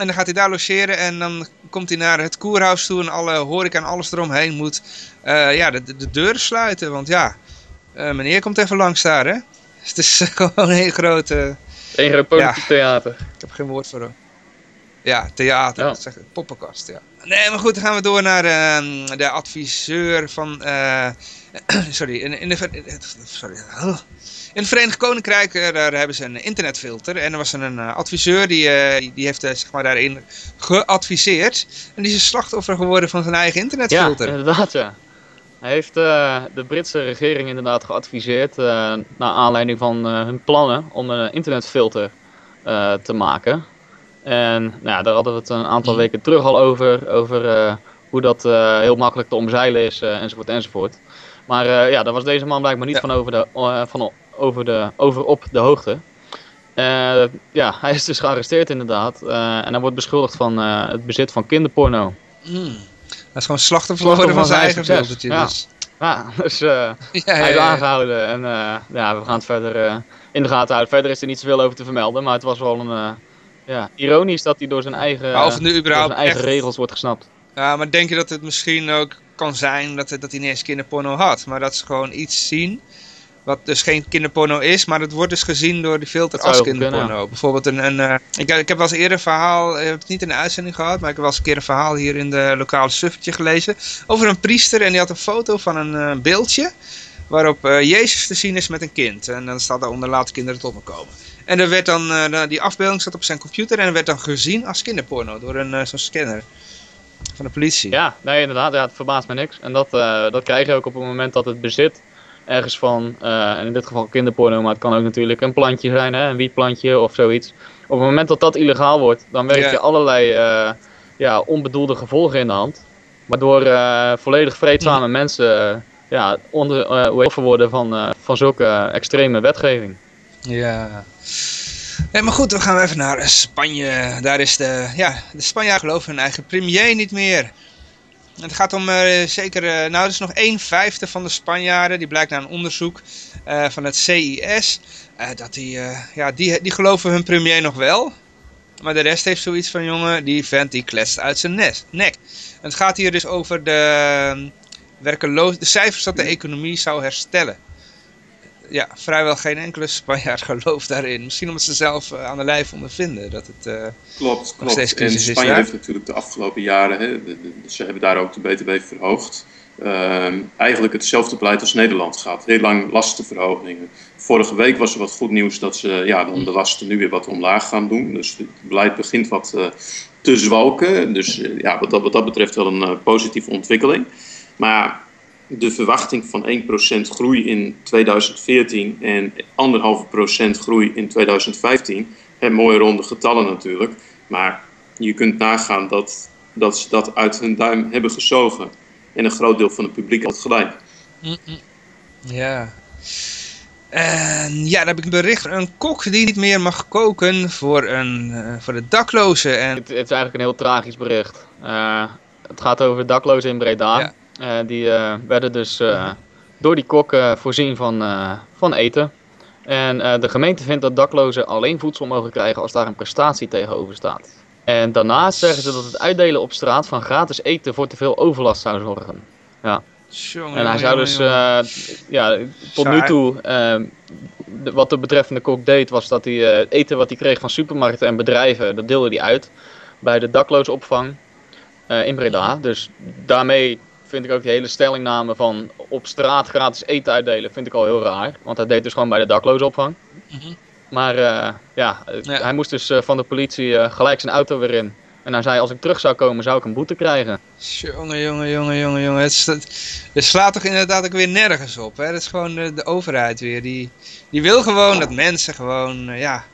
En dan gaat hij daar logeren en dan komt hij naar het koerhuis toe en alle horeca en alles eromheen moet ja, de, de deuren sluiten. Want ja, uh, meneer komt even langs daar, hè? Het is gewoon een heel grote... Een groot politiek ja, theater. Ik heb geen woord voor hem. Ja, theater. Ja. Zeg, poppenkast, ja. Nee, maar goed, dan gaan we door naar uh, de adviseur van... Uh, sorry, in, in, de, sorry, oh. In het Verenigd Koninkrijk daar hebben ze een internetfilter. En er was een adviseur die, die heeft zeg maar daarin geadviseerd. En die is een slachtoffer geworden van zijn eigen internetfilter. Ja, inderdaad, ja. Hij heeft uh, de Britse regering inderdaad geadviseerd, uh, naar aanleiding van uh, hun plannen om een internetfilter te maken. En nou ja, daar hadden we het een aantal mhm. weken terug al over, over hoe dat heel makkelijk te omzeilen is, enzovoort, enzovoort. Maar ja, daar was deze man blijkbaar niet ja. van, over, de, van over, de, over op de hoogte. ja, hij is dus gearresteerd inderdaad. en hij wordt beschuldigd van het bezit van kinderporno. Mm. Dat is gewoon slachtoffer geworden van, zijn eigen filtertje. Ja. Dus. ja, dus ja, hij is aangehouden en ja, we gaan het verder in de gaten houden. Verder is er niet zoveel over te vermelden, maar het was wel een, ja, ironisch dat hij door zijn eigen, of nu überhaupt door zijn eigen echt... regels wordt gesnapt. Ja, maar denk je dat het misschien ook kan zijn dat, dat hij niet eens kinderporno had, maar dat ze gewoon iets zien wat dus geen kinderporno is, maar het wordt dus gezien door de filter als kinderporno. Kunnen. Bijvoorbeeld een... een uh, ik, ik heb wel eens eerder een verhaal, ik heb het niet in de uitzending gehad, maar ik heb wel eens een keer een verhaal hier in de lokale suffertje gelezen. Over een priester en die had een foto van een uh, beeldje waarop uh, Jezus te zien is met een kind. En dan staat daaronder laat kinderen tot me komen. En er werd dan, die afbeelding zat op zijn computer en werd dan gezien als kinderporno door een zo'n scanner van de politie. Ja, nee inderdaad, ja, het verbaast me niks. En dat, dat krijg je ook op het moment dat het bezit ergens van, uh, en in dit geval kinderporno, maar het kan ook natuurlijk een plantje zijn, hè, een wietplantje of zoiets. Op het moment dat dat illegaal wordt, dan werk je ja. allerlei uh, ja, onbedoelde gevolgen in de hand. Waardoor uh, volledig vreedzame mensen ja, onder, worden van, van zulke extreme wetgeving. Ja. Nee, maar goed, we gaan even naar Spanje. Daar is de, ja, de Spanjaarden geloven hun eigen premier niet meer. Het gaat om uh, zeker, uh, nou er is nog 1 vijfde van de Spanjaarden, die blijkt naar een onderzoek uh, van het CIS, dat die, ja, die, die geloven hun premier nog wel. Maar de rest heeft zoiets van, jongen, die vent die kletst uit zijn nes, nek. En het gaat hier dus over de, werkeloos, de cijfers dat de economie zou herstellen. Ja, vrijwel geen enkele Spanjaard gelooft daarin. Misschien omdat ze zelf aan de lijf ondervinden dat het uh, klopt, klopt. En Spanje heeft natuurlijk de afgelopen jaren, hè, ze hebben daar ook de BTW verhoogd. Uh, eigenlijk hetzelfde beleid als Nederland gaat. Heel lang lastenverhogingen. Vorige week was er wat goed nieuws dat ze ja, dan de lasten nu weer wat omlaag gaan doen. Dus het beleid begint wat uh, te zwalken. Dus ja, wat dat, wat dat betreft wel een positieve ontwikkeling. Maar de verwachting van 1% groei in 2014 en 1,5% groei in 2015. En mooie ronde getallen natuurlijk. Maar je kunt nagaan dat, dat ze dat uit hun duim hebben gezogen. En een groot deel van het publiek had gelijk. Ja. En ja, dan heb ik een bericht. Een kok die niet meer mag koken voor, een, uh, voor de daklozen. En... Het, het, is eigenlijk een heel tragisch bericht. Uh, het gaat over daklozen in Breda. Ja. Uh, die werden dus door die kok voorzien van, van eten. En de gemeente vindt dat daklozen alleen voedsel mogen krijgen als daar een prestatie tegenover staat. En daarnaast zeggen ze dat het uitdelen op straat van gratis eten voor te veel overlast zou zorgen. Ja. Jongen, en hij zou dus, uh, ja, tot nu toe, uh, de, wat de betreffende kok deed, was dat hij uh, eten wat hij kreeg van supermarkten en bedrijven, dat deelde hij uit bij de daklozenopvang in Breda. Dus daarmee vind ik ook die hele stellingname van op straat gratis eten uitdelen, vind ik al heel raar. Want hij deed dus gewoon bij de daklozenopvang. Mm -hmm. Maar uh, ja, ja, hij moest dus uh, van de politie uh, gelijk zijn auto weer in. En hij zei, als ik terug zou komen, zou ik een boete krijgen. Jongen, jongen, jongen, jongen, jongen. Het, het, het, slaat toch inderdaad ook weer nergens op. Hè? Dat is gewoon de, de overheid weer. Die, die wil gewoon dat mensen gewoon, ja...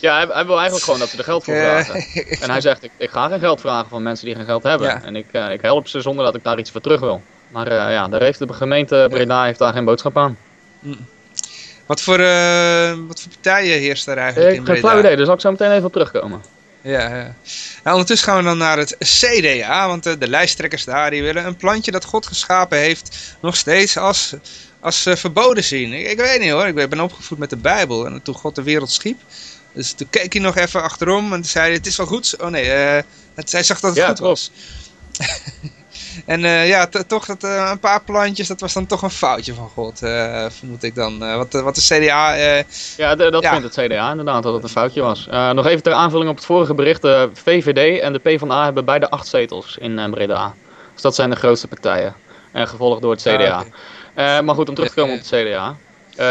Ja, hij, hij, wil eigenlijk gewoon dat ze er geld voor vragen. en hij zegt, ik, ik, ga geen geld vragen van mensen die geen geld hebben. Ja. En ik, ik help ze zonder dat ik daar iets voor terug wil. Maar ja, daar heeft de gemeente Breda heeft daar geen boodschap aan. Mm. Wat voor, uh, wat voor partijen heerst daar eigenlijk ik in Breda? Ik heb geen flauw idee, daar zal ik zo meteen even op terugkomen. Ja, ja. Nou, ondertussen gaan we dan naar het CDA, want de, de lijsttrekkers daar die willen een plantje dat God geschapen heeft nog steeds als, als uh, verboden zien. Ik, ik, weet niet hoor, ik ben opgevoed met de Bijbel en toen God de wereld schiep. Dus toen keek hij nog even achterom en toen zei hij, het is wel goed. Oh nee, uh, het, hij zag dat het ja, goed was. En uh, ja, toch dat, uh, een paar plantjes, dat was dan toch een foutje van God, vermoed ik dan. wat, wat de CDA... ja, dat ja. vindt het CDA inderdaad, dat het een foutje was. nog even ter aanvulling op het vorige bericht. De VVD en de PvdA hebben beide acht zetels in Breda. Dus dat zijn de grootste partijen. En gevolgd door het CDA. Ah, okay. maar goed, om terug te komen op het CDA.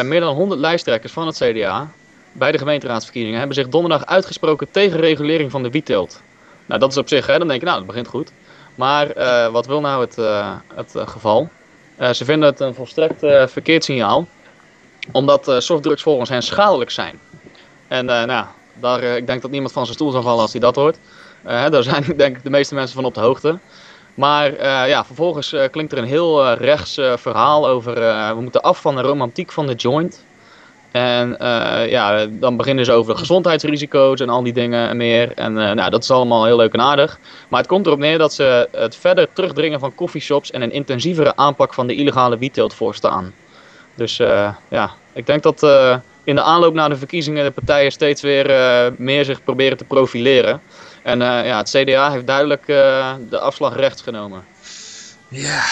meer dan 100 lijsttrekkers van het CDA bij de gemeenteraadsverkiezingen hebben zich donderdag uitgesproken tegen regulering van de wietteelt. Nou, dat is op zich, hè, dan denk je, nou, dat begint goed. Maar uh, wat wil nou het, uh, het uh, geval? ze vinden het een volstrekt verkeerd signaal, omdat softdrugs volgens hen schadelijk zijn. En nou, daar, ik denk dat niemand van zijn stoel zal vallen als hij dat hoort. daar zijn denk ik de meeste mensen van op de hoogte. Maar ja, vervolgens klinkt er een heel rechts verhaal over we moeten af van de romantiek van de joint. En uh, ja, dan beginnen ze over gezondheidsrisico's en al die dingen en meer. En uh, nou, dat is allemaal heel leuk en aardig. Maar het komt erop neer dat ze het verder terugdringen van coffeeshops en een intensievere aanpak van de illegale wietteelt voorstaan. Dus uh, ja, ik denk dat in de aanloop naar de verkiezingen de partijen steeds weer meer zich proberen te profileren. En ja, het CDA heeft duidelijk de afslag rechts genomen. Ja,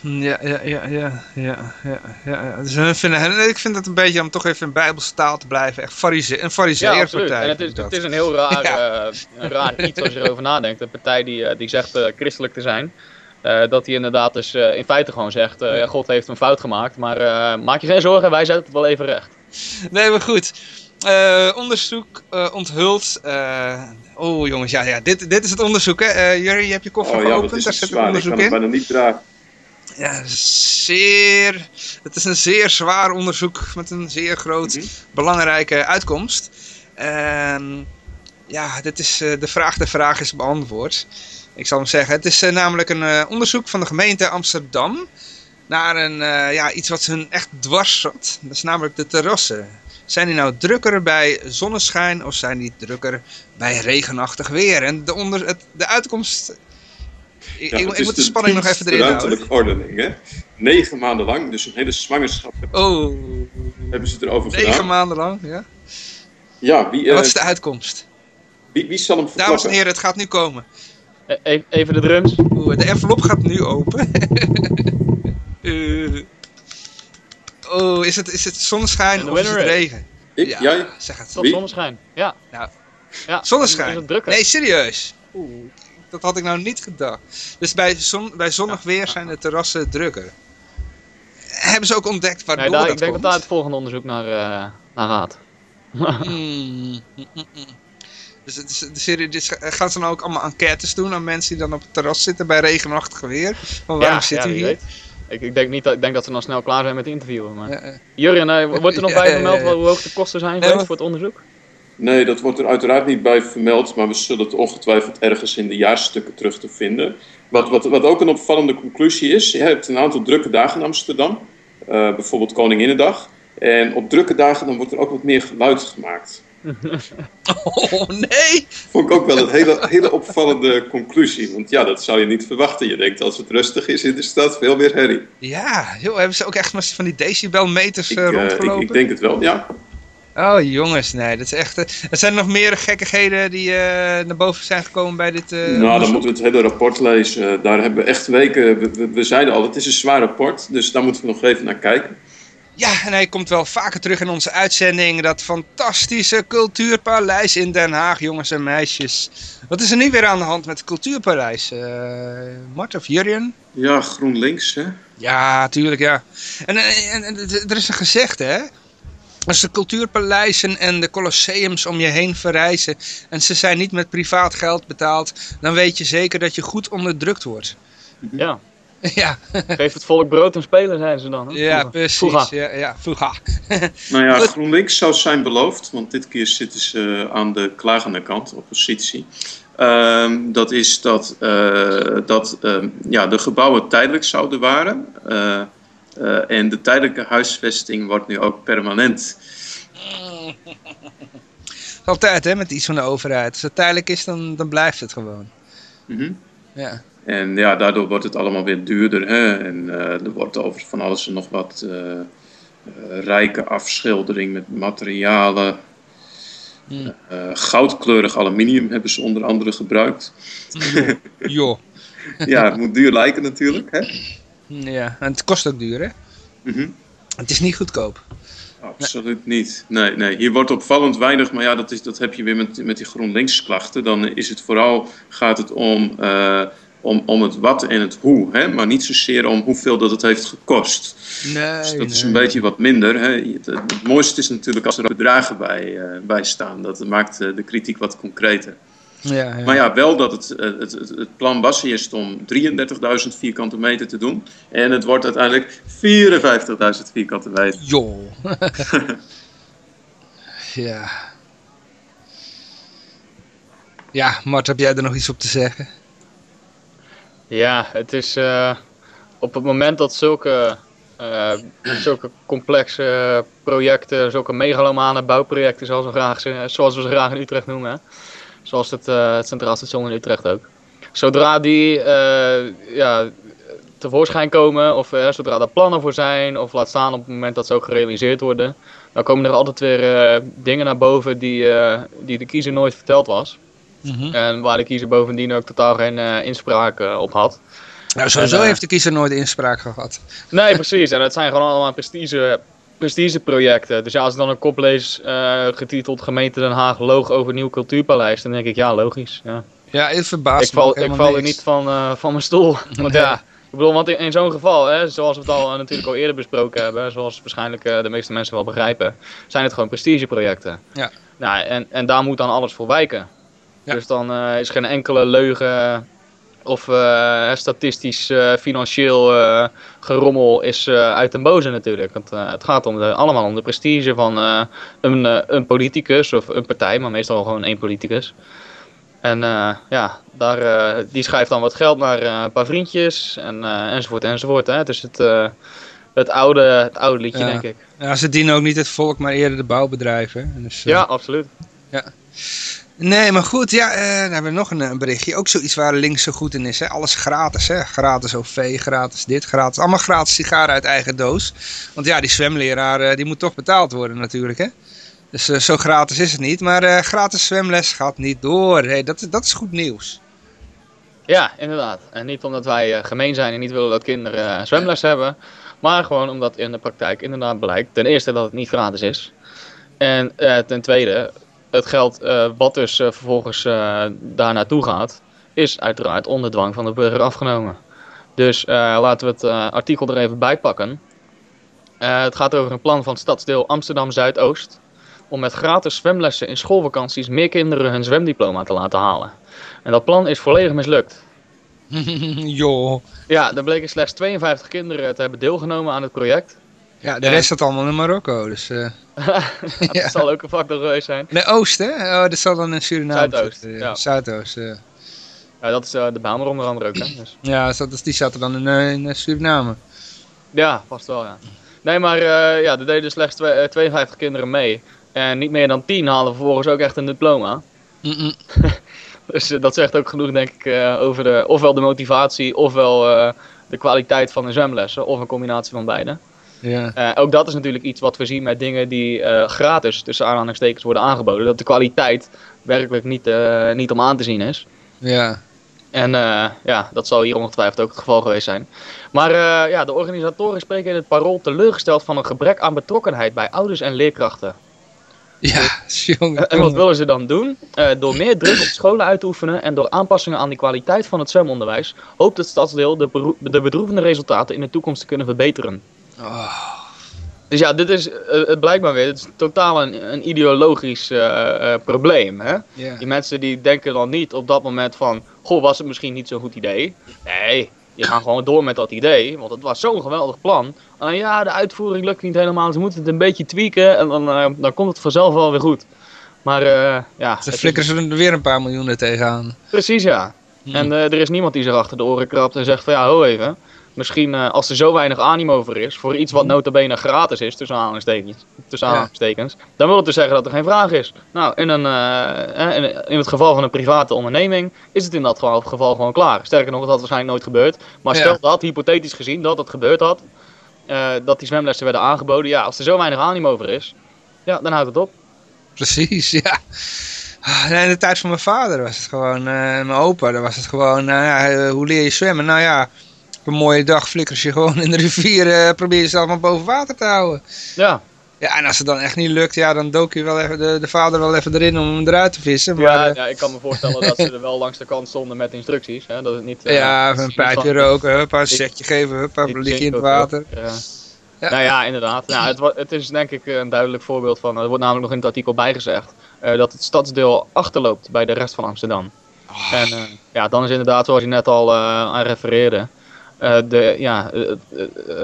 ja, ja, ja, ja, ja, ja, ja. Dus hun vinden, ik vind het een beetje om toch even in bijbelse taal te blijven. Echt farise, een fariseerpartij. Ja, en het is, het is een heel raar, ja. uh, een raar iets als je erover nadenkt. Een partij die, die zegt uh, christelijk te zijn. Uh, dat hij inderdaad dus in feite gewoon zegt, ja, God heeft een fout gemaakt. Maar maak je geen zorgen, wij zetten het wel even recht. Nee, maar goed. Uh, onderzoek uh, onthult. Uh, oh jongens, ja, ja dit, dit is het onderzoek. hè. Jurrie, je hebt je koffer oh, geopend. Ja, Daar zit het onderzoek ik kan in. Het bijna niet dragen. Ja, zeer. Het is een zeer zwaar onderzoek met een zeer groot, mm -hmm. belangrijke uitkomst. Ja, dit is de vraag. De vraag is beantwoord. Ik zal hem zeggen. Het is namelijk een onderzoek van de gemeente Amsterdam naar een, ja, iets wat hun echt dwars zat. Dat is namelijk de terrassen. Zijn die nou drukker bij zonneschijn of zijn die drukker bij regenachtig weer? En de, onder, het, de uitkomst... Ik, ja, ik, ik moet de spanning nog even erin houden. ruimtelijke ordening, hè? Negen maanden lang, dus een hele zwangerschap oh. hebben ze het erover Negen gedaan. Negen maanden lang, ja. Ja, wie... Uh, wat is de uitkomst? Wie, wie zal hem verklappen? Dames en heren, het gaat nu komen. E even de drums. Oeh, de envelop gaat nu open. uh. Oh, is het, is het zonneschijn of is het regen? Ik, Ja, jij? zeg het. Tot zonneschijn. Ja. Nou. ja. Zonneschijn? Is het drukker? Nee, serieus. Oeh, dat had ik nou niet gedacht. Dus bij, zon, bij zonnig weer zijn de terrassen drukker. Hebben ze ook ontdekt waardoor Nee, daar, dat ik denk komt? dat daar het volgende onderzoek naar, eh, naar gaat. Mm, mm, mm, mm. Dus het is, de serie, dit, gaan ze nou ook allemaal enquêtes doen aan mensen die dan op het terras zitten bij regenachtig weer? Van waarom zitten wie we hier? weet. Ik, ik, denk niet dat, ik denk dat ze dan snel klaar zijn met interviewen. Maar... Ja. Jurjen, eh, wordt er nog Ja, bij vermeld hoe hoog de kosten zijn geweest maar- voor het onderzoek? Nee, dat wordt er uiteraard niet bij vermeld, maar we zullen het ongetwijfeld ergens in de jaarstukken terug te vinden. Wat, wat, wat ook een opvallende conclusie is, je hebt een aantal drukke dagen in Amsterdam, eh, bijvoorbeeld Koninginnedag. En op drukke dagen dan wordt er ook wat meer geluid gemaakt. Oh nee! Vond ik ook wel een hele, hele opvallende conclusie. Want ja, dat zou je niet verwachten. Je denkt als het rustig is in de stad, veel meer herrie. Ja, joh, hebben ze ook echt van die decibelmeters Ik, eh, eh, ik, rondgelopen? ik denk het wel, ja. Oh jongens, nee, dat is echt... eh, er zijn nog meer gekkigheden die naar boven zijn gekomen bij dit... nou, dan moeten we het hele rapport lezen. Daar hebben we echt weken... We, we, we zeiden al, het is een zwaar rapport. Dus daar moeten we nog even naar kijken. Ja, en hij komt wel vaker terug in onze uitzending. Dat fantastische cultuurpaleis in Den Haag, jongens en meisjes. Wat is er nu weer aan de hand met het cultuurpaleis? eh Mart of Jurjen? Ja, GroenLinks, hè? Ja, tuurlijk, ja. En, en, en, en er is een gezegde, hè? Als de cultuurpaleizen en de colosseums om je heen verrijzen en ze zijn niet met privaat geld betaald, dan weet je zeker dat je goed onderdrukt wordt. Ja. ja, Geef het volk brood en spelen, zijn ze dan. Hè? ja, precies. Vroeger. Ja, ja, vroeger. Nou ja. GroenLinks zou zijn beloofd, want dit keer zitten ze aan de klagende kant, oppositie. Ehm, dat is dat, eh, dat ehm, ja, de gebouwen tijdelijk zouden waren. Eh, eh, en de tijdelijke huisvesting wordt nu ook permanent. Altijd, hè, met iets van de overheid. Als het tijdelijk is, dan, dan blijft het gewoon. Mhm. Ja. En ja, daardoor wordt het allemaal weer duurder. Hè? En eh, er wordt over van alles en nog wat eh, eh, rijke afschildering met materialen. Hmm. Goudkleurig aluminium hebben ze onder andere gebruikt. Joh. Ja, het moet duur lijken natuurlijk. Hè? Ja, en het kost ook duur, hè? Mhm. Het is niet goedkoop. Absoluut niet. Nee, nee, hier wordt opvallend weinig, maar ja, dat, is, dat heb je weer met, met die GroenLinks-klachten. Dan is het vooral, gaat het om, om, om het wat en het hoe, hè? maar niet zozeer om hoeveel dat het heeft gekost. Nee, Dus dat is een beetje wat minder. Hè? Het, het mooiste is natuurlijk als er ook bedragen bij, eh, bij staan. Dat maakt eh, de kritiek wat concreter. Ja, ja. Maar ja, wel dat het, eh, het, het, het plan was eerst om 33.000 vierkante meter te doen. En het wordt uiteindelijk 54.000 vierkante meter. Joh. ja. Ja, Mart, heb jij er nog iets op te zeggen? Ja, het is eh, op het moment dat zulke, eh, zulke complexe projecten, zulke megalomane bouwprojecten, zoals we, graag, zoals we ze graag in Utrecht noemen, hè, zoals het, eh, het Centraal Station in Utrecht ook. Zodra die ja, tevoorschijn komen, of zodra er plannen voor zijn, of laat staan op het moment dat ze ook gerealiseerd worden, dan komen er altijd weer dingen naar boven die, die de kiezer nooit verteld was. En waar de kiezer bovendien ook totaal geen eh, inspraak eh, op had. Nou, sowieso En, eh, heeft de kiezer nooit inspraak gehad. Nee, precies. En het zijn gewoon allemaal prestige, prestigeprojecten. Dus ja, als ik dan een kop lees eh, getiteld Gemeente Den Haag loog over nieuw cultuurpaleis, dan denk ik ja, logisch. Ja. Ja, het verbaast Ik me val, ik val er niet van, eh, van mijn stoel. Want ja, ik bedoel, want in, in zo'n geval, hè, zoals we het al natuurlijk al eerder besproken hebben, zoals waarschijnlijk de meeste mensen wel begrijpen, zijn het gewoon prestigeprojecten. Ja. Nou, en, en daar moet dan alles voor wijken. Ja. Dus dan eh, is geen enkele leugen of eh, statistisch, eh, financieel eh, gerommel is eh, uit den boze natuurlijk. Want eh, het gaat om de, allemaal om de prestige van eh, een, eh, een politicus of een partij, maar meestal gewoon één politicus. En eh, ja, daar, eh, die schrijft dan wat geld naar eh, een paar vriendjes en, eh, enzovoort enzovoort. Hè. Dus het, eh, het, oude, het oude liedje Ja. denk ik. Ja, ze dienen ook niet het volk, maar eerder de bouwbedrijven. Dus, eh, Ja, absoluut. Nee, maar goed, ja, eh, dan hebben we nog een, eh, berichtje. Ook zoiets waar links zo goed in is. Hè? Alles gratis, hè? Gratis OV, gratis dit, gratis. Allemaal gratis sigaren uit eigen doos. Want ja, die zwemleraar, eh, die moet toch betaald worden natuurlijk, hè? Dus zo gratis is het niet. Maar gratis zwemles gaat niet door. Hey, dat, dat is goed nieuws. Ja, inderdaad. En niet omdat wij gemeen zijn en niet willen dat kinderen zwemles hebben. Maar gewoon omdat in de praktijk inderdaad blijkt, ten eerste dat het niet gratis is. En ten tweede, het geld eh, wat dus eh, vervolgens eh, daar naartoe gaat, is uiteraard onder dwang van de burger afgenomen. Dus laten we het artikel er even bij pakken. Het gaat over een plan van stadsdeel Amsterdam Zuidoost. Om met gratis zwemlessen in schoolvakanties meer kinderen hun zwemdiploma te laten halen. En dat plan is volledig mislukt. Joh. Ja, er bleken slechts 52 kinderen te hebben deelgenomen aan het project. Ja, de rest zat allemaal in Marokko. Dus, eh dat Ja. zal ook een factor geweest zijn. Nee, Oost hè? Oh, dat zal dan in Suriname Zuidoost, ja. Zuidoost, ja. Ja, dat is eh, de Bamer onder andere ook. Hè? Dus, Ja, dat, dat- die zaten dan in, eh, in eh, Suriname. ja, vast wel, ja. Nee, maar eh, ja, er deden slechts twe- eh, 52 kinderen mee. En niet meer dan 10 halen vervolgens ook echt een diploma. Dus eh, dat zegt ook genoeg, denk ik, eh, over de, ofwel de motivatie, ofwel eh, de kwaliteit van de zwemlessen. Of een combinatie van beide. Ja. Eh, ook dat is natuurlijk iets wat we zien met dingen die eh, gratis, tussen aanhalingstekens, worden aangeboden. Dat de kwaliteit werkelijk niet, eh, niet om aan te zien is. ja. En ja, dat zal hier ongetwijfeld ook het geval geweest zijn. Maar ja, de organisatoren spreken in het parool teleurgesteld van een gebrek aan betrokkenheid bij ouders en leerkrachten. Ja, jongen. En wat willen ze dan doen? Door meer druk op scholen uit te oefenen en door aanpassingen aan de kwaliteit van het zwemonderwijs, hoopt het stadsdeel de, de bedroevende resultaten in de toekomst te kunnen verbeteren. Oh, Dus ja, dit is, eh, het blijkt maar weer, het is totaal een, een ideologisch eh, eh, probleem. Hè? Die mensen die denken dan niet op dat moment van, goh, was het misschien niet zo'n goed idee? Nee, die gaan gewoon door met dat idee, want het was zo'n geweldig plan. Alleen ja, de uitvoering lukt niet helemaal, ze moeten het een beetje tweaken en dan, eh, dan komt het vanzelf wel weer goed. Maar eh, ja, Ze het flikkeren ze er weer een paar miljoenen tegenaan. precies ja. Hm. En eh, er is niemand die zich achter de oren krabt en zegt van ja, ho even. Misschien eh, als er zo weinig animo voor is, voor iets wat nota bene gratis is, tussen aanhalingstekens, tussen aanhalingstekens dan wil het dus zeggen dat er geen vraag is. Nou, in, een, eh, in, in het geval van een private onderneming is het in dat geval, geval gewoon klaar. Sterker nog, dat had waarschijnlijk nooit gebeurd. Maar Ja. stel dat, hypothetisch gezien, dat het gebeurd had, eh, dat die zwemlessen werden aangeboden. Ja, als er zo weinig animo voor is, ja, dan houdt het op. Precies, ja. Ah, in de tijd van mijn vader was het gewoon, eh, mijn opa, dan was het gewoon, nou ja, hoe leer je zwemmen? Nou ja, op een mooie dag flikkers je gewoon in de rivier, eh, probeer jezelf maar boven water te houden. Ja, Ja, en als het dan echt niet lukt, ja, dan dook je wel even de, de vader wel even erin om hem eruit te vissen. Maar, ja, eh, ja, ik kan me voorstellen dat ze er wel langs de kant stonden met instructies. Hè, dat het niet, eh, ja, een pijpje roken, huppa, een setje geven, huppa, lig je in het water. ook. Ja. Ja. Nou ja, inderdaad. Nou, het, het is denk ik een duidelijk voorbeeld van, er wordt namelijk nog in het artikel bijgezegd, eh, dat het stadsdeel achterloopt bij de rest van Amsterdam. En eh, ja, dan is inderdaad, zoals je net al aan refereerde, eh, de, ja, eh, eh,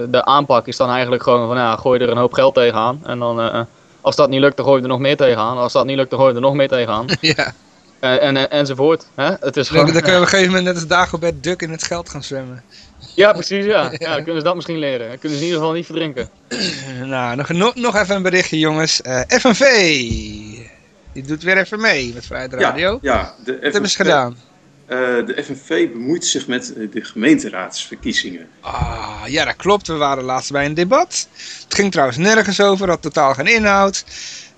de aanpak is dan eigenlijk gewoon van, ja, gooi er een hoop geld tegenaan. En dan, eh, als dat niet lukt, dan gooi je er nog meer tegenaan. Als dat niet lukt, dan gooi je er nog meer tegenaan. ja, Eh, en, en, enzovoort. Hè? Het is dan, gewoon, dan kun je op een gegeven moment net als Dagobert Duck in het geld gaan zwemmen. Ja, precies, ja. ja. Dan kunnen ze dat misschien leren. Dan kunnen ze in ieder geval niet verdrinken. Nou, nog, nog, nog even een berichtje jongens. Eh, FNV, die doet weer even mee met Vrijheid Radio. Ja, ja de Wat hebben ze gedaan? Eh, de FNV bemoeit zich met eh, de gemeenteraadsverkiezingen. Ah, ja, dat klopt. We waren laatst bij een debat. Het ging trouwens nergens over, had totaal geen inhoud.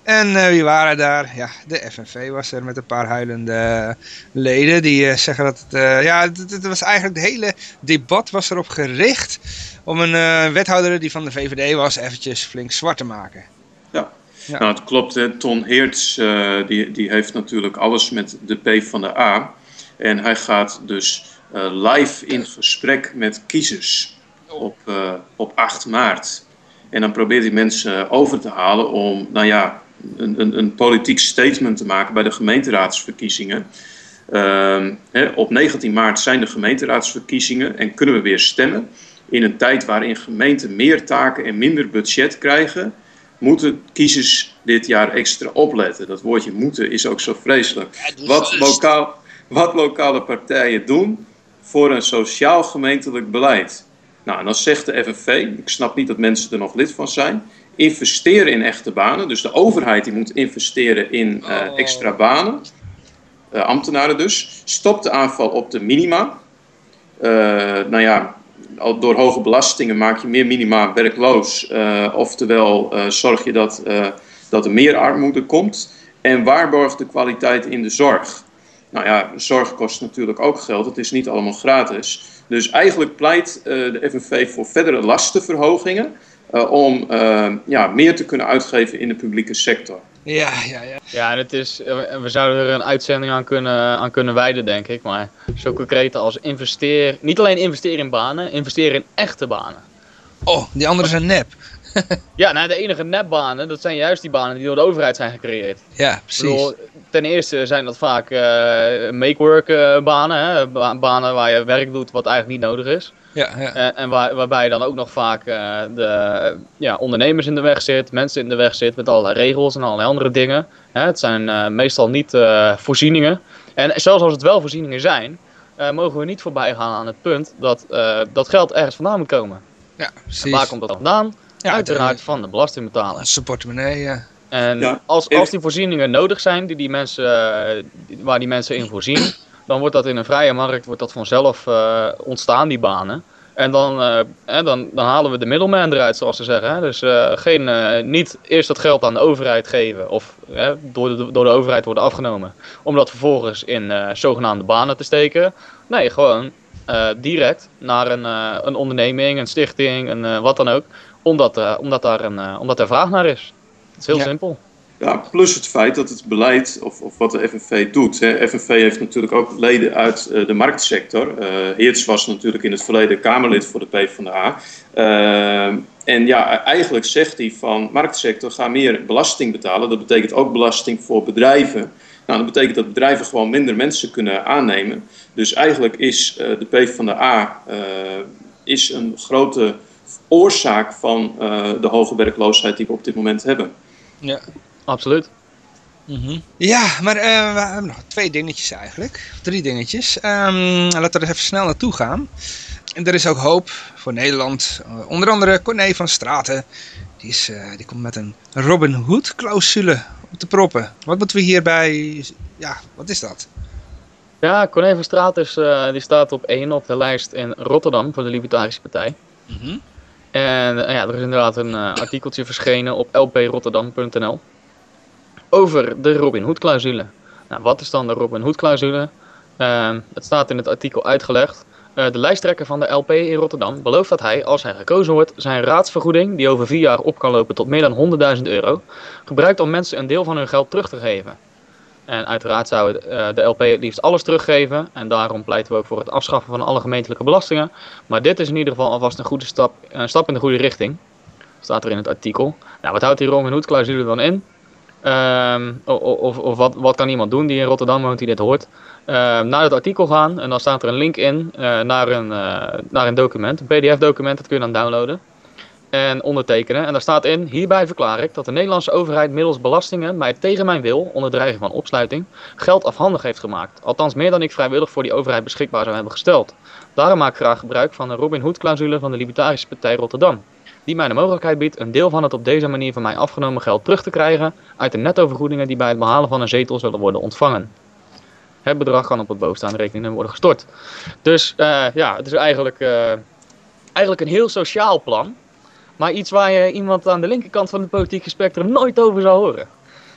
En eh, wie waren daar? Ja, de FNV was er met een paar huilende leden die zeggen dat het... ja, het, het was eigenlijk het hele debat was erop gericht om een wethouder die van de VVD was eventjes flink zwart te maken. Ja. Ja. Nou, het klopt. Hè. Ton Heerts die, die heeft natuurlijk alles met de P van de A. En hij gaat dus eh, live in gesprek met kiezers op, eh, op 8 maart. En dan probeert hij mensen over te halen om, nou ja, een, een, een politiek statement te maken bij de gemeenteraadsverkiezingen. Ehm, hè, op 19 maart zijn de gemeenteraadsverkiezingen en kunnen we weer stemmen. In een tijd waarin gemeenten meer taken en minder budget krijgen, moeten kiezers dit jaar extra opletten. Dat woordje moeten is ook zo vreselijk. Wat, lokaal, wat lokale partijen doen voor een sociaal gemeentelijk beleid. Nou, en dan zegt de FNV, ik snap niet dat mensen er nog lid van zijn, investeren in echte banen. Dus de overheid die moet investeren in eh, Oh. extra banen. Eh, ambtenaren dus. Stop de aanval op de minima. Eh, nou ja, al door hoge belastingen maak je meer minima werkloos. Oftewel zorg je dat, dat er meer armoede komt. En waarborg de kwaliteit in de zorg. Nou ja, zorg kost natuurlijk ook geld. Het is niet allemaal gratis. Dus eigenlijk pleit de FNV voor verdere lastenverhogingen. om ja, meer te kunnen uitgeven in de publieke sector. Ja, ja, ja. Ja, en het is, we zouden er een uitzending aan kunnen, aan kunnen wijden, denk ik. Maar zo concreet als investeer, niet alleen investeren in banen, investeren in echte banen. Oh, die andere zijn nep. ja, nou, de enige nepbanen, dat zijn juist die banen die door de overheid zijn gecreëerd. Ja, precies. ten eerste zijn dat vaak uh, make-work uh, banen, hè? banen waar je werk doet wat eigenlijk niet nodig is. Ja, ja. En, en waar, waarbij dan ook nog vaak de ja, ondernemers in de weg zit, mensen in de weg zit met allerlei regels en allerlei andere dingen. Hè? Het zijn meestal niet voorzieningen. En zelfs als het wel voorzieningen zijn, mogen we niet voorbij gaan aan het punt dat dat geld ergens vandaan moet komen. Ja, precies. En waar komt dat vandaan? Ja, Uiteraard van de belastingbetaler. Zijn portemonnee, ja. En als, als die voorzieningen nodig zijn, die die mensen, uh, waar die mensen in voorzien, dan wordt dat in een vrije markt wordt dat vanzelf uh, ontstaan, die banen. En dan, uh, dan, dan halen we de middelman eruit, zoals ze zeggen. Hè? Dus geen, niet eerst dat geld aan de overheid geven of door, de, door de overheid worden afgenomen. Om dat vervolgens in zogenaamde banen te steken. Nee, gewoon direct naar een, een onderneming, een stichting, een, wat dan ook omdat, uh, omdat, daar een, uh, omdat er vraag naar is. Het is heel simpel. Ja, plus het feit dat het beleid, of, of wat de FNV doet. Hè. FNV heeft natuurlijk ook leden uit uh, de marktsector. Heerts was natuurlijk in het verleden Kamerlid voor de PvdA. en ja, eigenlijk zegt hij van marktsector ga meer belasting betalen. Dat betekent ook belasting voor bedrijven. Nou, dat betekent dat bedrijven gewoon minder mensen kunnen aannemen. Dus eigenlijk is de PvdA is een grote oorzaak van uh, de hoge werkloosheid die we op dit moment hebben. Ja, absoluut. Mm -hmm. Ja, maar uh, we hebben nog twee dingetjes eigenlijk. Drie dingetjes. Um, laten we er even snel naartoe gaan. En er is ook hoop voor Nederland. Uh, onder andere Corné van Straten. Die, is, uh, die komt met een Robin Hood clausule op de proppen. Wat moeten we hierbij... Ja, wat is dat? Ja, Corné van Straten is, die staat op 1 op de lijst in Rotterdam voor de Libertarische Partij. Mm -hmm. En uh, ja, er is inderdaad een uh, artikeltje verschenen op lprotterdam.nl over de Robin Hood clausule. Nou, wat is dan de Robin Hood clausule? Uh, het staat in het artikel uitgelegd. Uh, de lijsttrekker van de LP in Rotterdam belooft dat hij, als hij gekozen wordt, zijn raadsvergoeding, die over vier jaar op kan lopen tot meer dan 100.000 euro, gebruikt om mensen een deel van hun geld terug te geven. En uiteraard zou uh, de LP het liefst alles teruggeven. En daarom pleiten we ook voor het afschaffen van alle gemeentelijke belastingen. Maar dit is in ieder geval alvast een goede stap, een stap in de goede richting. Staat er in het artikel. Nou, wat houdt die Robin Hood clausule dan in? Um, of, of wat, wat, kan iemand doen die in Rotterdam woont die dit hoort? Um, naar het artikel gaan en dan staat er een link in uh, naar, een, uh, naar een document, een pdf-document, dat kun je dan downloaden en ondertekenen. En daar staat in, hierbij verklaar ik dat de Nederlandse overheid middels belastingen mij tegen mijn wil, onder dreiging van opsluiting, geld afhandig heeft gemaakt. Althans meer dan ik vrijwillig voor die overheid beschikbaar zou hebben gesteld. Daarom maak ik graag gebruik van de Robin Hood clausule van de Libertarische Partij Rotterdam. Die mij de mogelijkheid biedt een deel van het op deze manier van mij afgenomen geld terug te krijgen uit de nettovergoedingen die bij het behalen van een zetel zullen worden ontvangen. Het bedrag kan op het bovenstaande rekening worden gestort. Dus uh, ja, het is eigenlijk, uh, eigenlijk een heel sociaal plan. Maar iets waar je iemand aan de linkerkant van het politieke spectrum nooit over zou horen.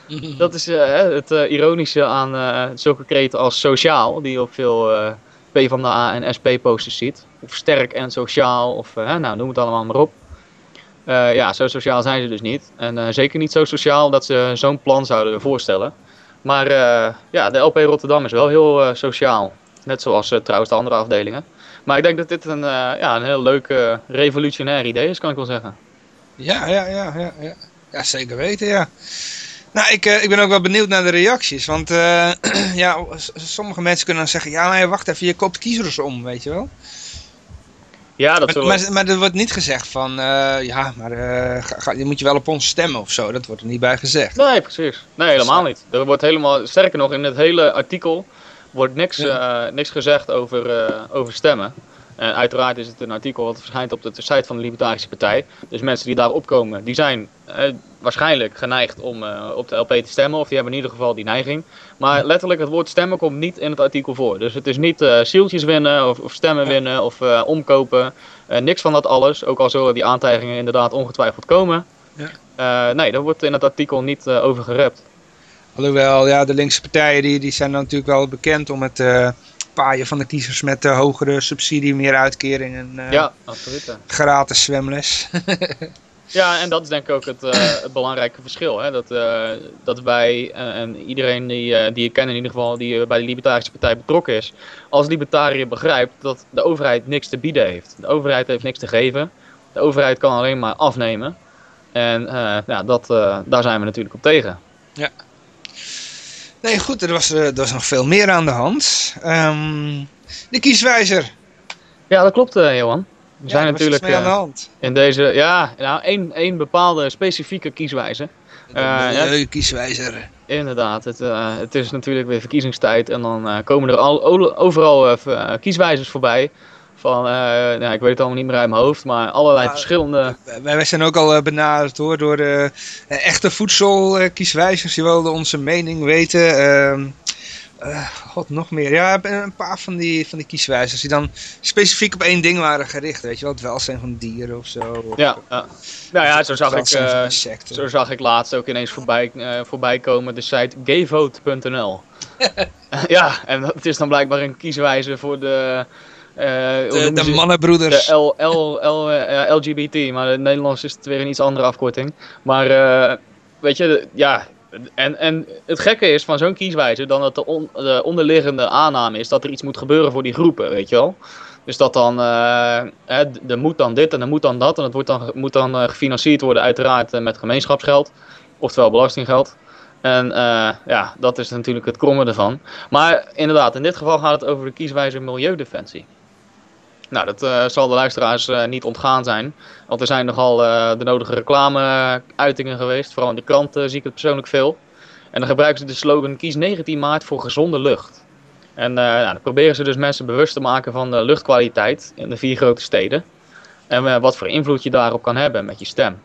Dat is uh, het ironische aan zulke kreten als sociaal, die je op veel P van de A en SP posters ziet. Of sterk en sociaal, of nou, noem het allemaal maar op. ja, zo sociaal zijn ze dus niet. En zeker niet zo sociaal dat ze zo'n plan zouden voorstellen. Maar ja, de LP Rotterdam is wel heel sociaal. Net zoals trouwens de andere afdelingen. Maar ik denk dat dit een, ja, een heel leuk revolutionair idee is, kan ik wel zeggen. Ja, ja, ja, ja, ja. ja zeker weten, ja. Nou, ik, ik ben ook wel benieuwd naar de reacties. Want ja, sommige mensen kunnen dan zeggen... Ja, maar wacht even, je koopt kiezers om, weet je wel. Ja, dat maar, maar, maar, er wordt niet gezegd van... ja, maar ga, ga, je moet je wel op ons stemmen of zo. Dat wordt er niet bij gezegd. Nee, precies. Nee, helemaal niet. Er wordt helemaal... Sterker nog, in het hele artikel wordt niks, ja. uh, niks gezegd over, over stemmen. En uiteraard is het een artikel wat verschijnt op de site van de Libertarische Partij. Dus mensen die daar opkomen, die zijn uh, waarschijnlijk geneigd om op de LP te stemmen. Of die hebben in ieder geval die neiging. Maar letterlijk, het woord stemmen komt niet in het artikel voor. Dus het is niet zieltjes winnen of, of stemmen winnen of omkopen. niks van dat alles. Ook al zullen die aantijgingen inderdaad ongetwijfeld komen. Ja. nee, daar wordt in het artikel niet over gerept. Alhoewel, ja, de linkse partijen die, die zijn dan natuurlijk wel bekend om het eh, paaien van de kiezers met uh, hogere subsidie, meer uitkering en eh, Ja, absoluut. gratis zwemles. Ja, en dat is denk ik ook het, eh, het belangrijke verschil. Hè? Dat, eh, dat wij eh, en iedereen die, eh, die ik ken in ieder geval, die eh, bij de Libertarische Partij betrokken is, als libertariër begrijpt dat de overheid niks te bieden heeft. De overheid heeft niks te geven. De overheid kan alleen maar afnemen. En eh, ja, dat, eh, daar zijn we natuurlijk op tegen. Nee, goed, er was, eh, er was nog veel meer aan de hand. Ehm, de kieswijzer. Ja, dat klopt, eh, Johan. We Ja, zijn natuurlijk aan de eh, hand. in deze, ja, nou, één, één bepaalde specifieke kieswijze. De eh, ja. milieukieswijzer. Inderdaad, het, het is natuurlijk weer verkiezingstijd en dan komen er al, overal kieswijzers voorbij. Van, eh, nou, ik weet het allemaal niet meer uit mijn hoofd, maar allerlei verschillende. Wij, wij zijn ook al eh, benaderd hoor, door de eh, echte voedselkieswijzers. Die wilden onze mening weten. Eh, God, nog meer. Ja, een paar van die, van die kieswijzers die dan specifiek op één ding waren gericht. Weet je wel, het welzijn van dieren of zo. Of Ja, ja. nou ja, zo zag, ik, zo zag ik laatst ook ineens voorbij, voorbij komen de site gayvote.nl. ja, en dat is dan blijkbaar een kieswijze voor de. Eh, de, de mannenbroeders. De L, L, L, eh, LGBT, maar in het Nederlands is het weer een iets andere afkorting. Maar eh, weet je, ja. En, en het gekke is van zo'n kieswijze dan dat de, on- de onderliggende aanname is dat er iets moet gebeuren voor die groepen, weet je wel. Dus dat dan, hè, d- er moet dan dit en er moet dan dat. En dat wordt dan, moet dan gefinancierd worden uiteraard met gemeenschapsgeld. Oftewel belastinggeld. En ja, dat is natuurlijk het kromme ervan. Maar inderdaad, in dit geval gaat het over de kieswijze Milieudefensie. Nou, dat eh, zal de luisteraars eh, niet ontgaan zijn. Want er zijn nogal eh, de nodige reclame-uitingen geweest. Vooral in de kranten zie ik het persoonlijk veel. En dan gebruiken ze de slogan: Kies 19 maart voor gezonde lucht. En nou, dan proberen ze dus mensen bewust te maken van de luchtkwaliteit in de vier grote steden. En wat voor invloed je daarop kan hebben met je stem.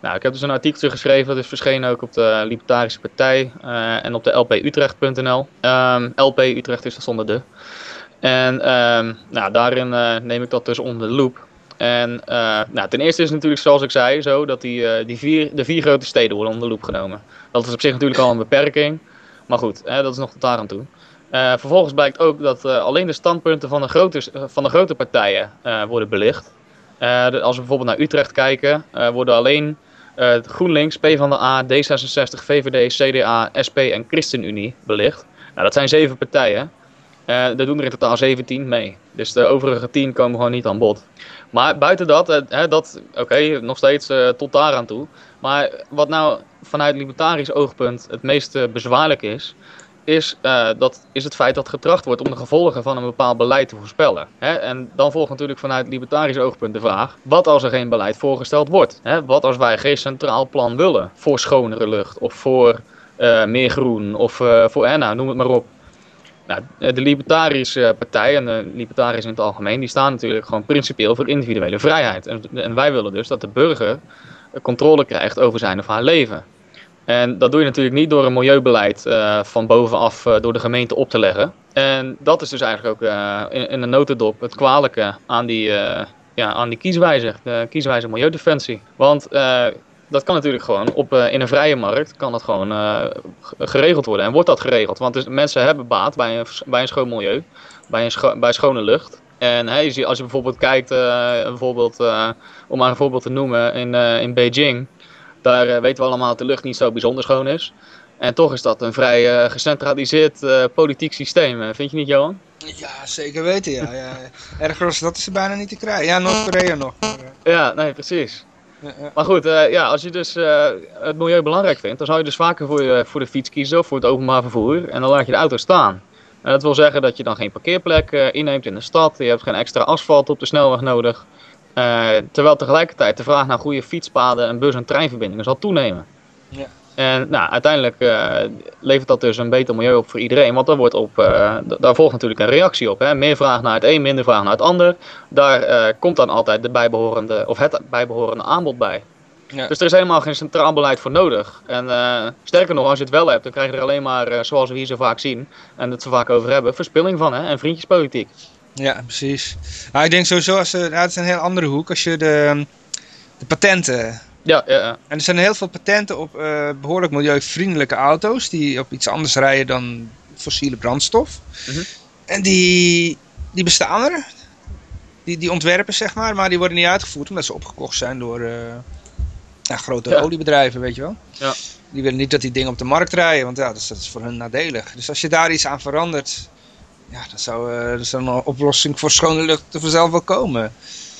Nou, ik heb dus een artikeltje geschreven, dat is verschenen ook op de Libertarische Partij en op de lputrecht.nl. Ehm LP Utrecht is dat zonder de. En ehm, nou, daarin eh, neem ik dat dus onder de loep. En eh, nou, ten eerste is het natuurlijk, zoals ik zei, zo dat die, eh, die vier, de vier grote steden worden onder de loep genomen. Dat is op zich natuurlijk al een beperking. Maar goed, hè, dat is nog tot daar aan toe. Vervolgens blijkt ook dat alleen de standpunten van de grote, van de grote partijen worden belicht. Als we bijvoorbeeld naar Utrecht kijken, worden alleen GroenLinks, PvdA, D66, VVD, CDA, SP en ChristenUnie belicht. Nou, dat zijn zeven partijen. Eh er doen er in totaal 17 mee. Dus de overige 10 komen gewoon niet aan bod. Maar buiten dat, eh, dat oké, nog steeds eh, tot daar aan toe. Maar wat nou vanuit libertarisch oogpunt het meest bezwaarlijk is, is, dat, is het feit dat getracht wordt om de gevolgen van een bepaald beleid te voorspellen. Hè? En dan volgt natuurlijk vanuit libertarisch oogpunt de vraag, wat als er geen beleid voorgesteld wordt? Hè? Wat als wij geen centraal plan willen voor schonere lucht of voor meer groen of eh, voor, nou, noem het maar op. Nou, de Libertarische Partij en de Libertariërs in het algemeen, die staan natuurlijk gewoon principieel voor individuele vrijheid. En, wij willen dus dat de burger controle krijgt over zijn of haar leven. En dat doe je natuurlijk niet door een milieubeleid eh, van bovenaf eh, door de gemeente op te leggen. En dat is dus eigenlijk ook eh, in, een notendop het kwalijke aan die, eh, ja, aan die kieswijzer, de kieswijzer Milieudefensie. Want eh, dat kan natuurlijk gewoon op, eh, in een vrije markt kan dat gewoon eh, geregeld worden. En wordt dat geregeld? Want dus, mensen hebben baat bij een, bij een schoon milieu, bij, een scho- bij schone lucht. En ziet- als je bijvoorbeeld kijkt, bijvoorbeeld, eh, om maar een voorbeeld te noemen, in, in Beijing, daar weten we allemaal dat de lucht niet zo bijzonder schoon is. En toch is dat een vrij gecentraliseerd politiek systeem. vind je niet, Johan? Ja, zeker weten, ja. ja. Erger als dat is er bijna niet te krijgen. Ja, Noord-Korea nog. maar, Ja, nee, precies. Maar goed, eh, ja, als je dus eh, het milieu belangrijk vindt, dan zou je dus vaker voor, je, voor de fiets kiezen of voor het openbaar vervoer. En dan laat je de auto staan. Dat wil zeggen dat je dan geen parkeerplek eh, inneemt in de stad. Je hebt geen extra asfalt op de snelweg nodig. Terwijl tegelijkertijd de vraag naar goede fietspaden en bus- en treinverbindingen zal toenemen. Ja. En nou, uiteindelijk eh, levert dat dus een beter milieu op voor iedereen. Want daar, wordt op, eh, daar volgt natuurlijk een reactie op. Hè? Meer vraag naar het een, minder vraag naar het ander. Daar eh, komt dan altijd de bijbehorende, of het bijbehorende aanbod bij. Ja. Dus er is helemaal geen centraal beleid voor nodig. En sterker nog, als je het wel hebt, dan krijg je er alleen maar, zoals we hier zo vaak zien, en het zo vaak over hebben, verspilling van hè? en vriendjespolitiek. Ja, precies. Nou, ik denk sowieso, als, nou, het is een heel andere hoek. Als je de, de patenten Ja, ja, ja. En er zijn heel veel patenten op eh, behoorlijk milieuvriendelijke auto's die op iets anders rijden dan fossiele brandstof. Mhm. En die, die bestaan er. Die, die ontwerpen, zeg maar, maar die worden niet uitgevoerd omdat ze opgekocht zijn door eh, ja, grote Ja. oliebedrijven, weet je wel. Ja. Die willen niet dat die dingen op de markt rijden, want ja, dat is, dat is voor hun nadelig. Dus als je daar iets aan verandert, ja, dan zou eh, er zou een oplossing voor schone lucht er vanzelf wel komen.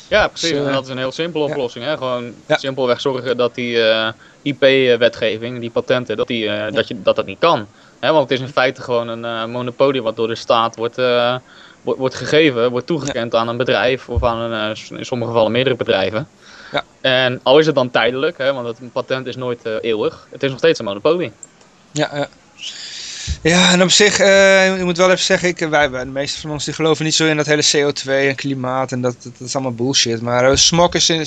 Ja, precies. Dus, eh, en dat is een heel simpele oplossing. Hè? Gewoon simpelweg zorgen dat die eh, IP-wetgeving, die patenten, dat, die, eh, dat, je, dat dat niet kan. Hè? Want het is in feite gewoon een eh, monopolie wat door de staat wordt, eh, wordt, wordt gegeven, wordt toegekend aan een bedrijf of aan een, eh, in sommige gevallen meerdere bedrijven. Ja. En al is het dan tijdelijk, hè, want het, een patent is nooit eh, eeuwig, het is nog steeds een monopolie. Ja, ja. Ja, en op zich, eh, ik moet wel even zeggen, ik, wij, wij, de meeste van ons die geloven niet zo in dat hele CO2 en klimaat en dat, dat, dat is allemaal bullshit. Maar uh, smog is, een,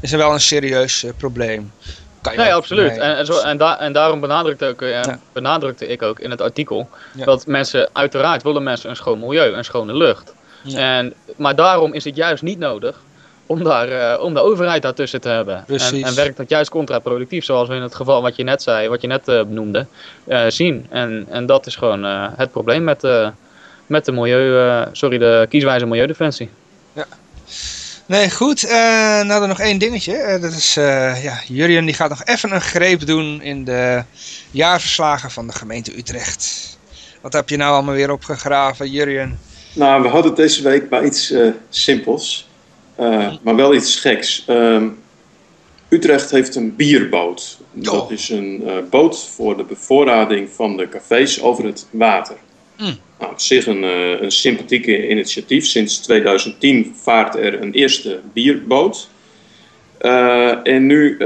is wel een serieus uh, probleem. Kan je Nee, absoluut. nee. En, en, zo, en, da en daarom benadrukte, ook, eh, Ja. benadrukte ik ook in het artikel Ja. dat mensen, uiteraard willen mensen een schoon milieu en schone lucht. Ja. En, maar daarom is het juist niet nodig om, daar, eh, om de overheid daartussen te hebben. En, Precies. en werkt dat juist contraproductief, zoals we in het geval wat je net zei, wat je net eh, benoemde, eh, zien. En, en dat is gewoon eh, het probleem met, eh, met de milieu, eh, sorry, de kieswijze milieudefensie. Nee, goed. eh nou, dan nog één dingetje. Dat is, eh ja, Jurjen die gaat nog even een greep doen in de jaarverslagen van de gemeente Utrecht. Wat heb je nou allemaal weer opgegraven, Jurjen? Nou, we hadden deze week bij iets eh, simpels, eh, maar wel iets geks. Ehm, Utrecht heeft een bierboot. Dat Oh. is een eh, boot voor de bevoorrading van de cafés over het water. Mm. Nou, op zich een, eh, een sympathieke initiatief. Sinds 2010 vaart er een eerste bierboot. En nu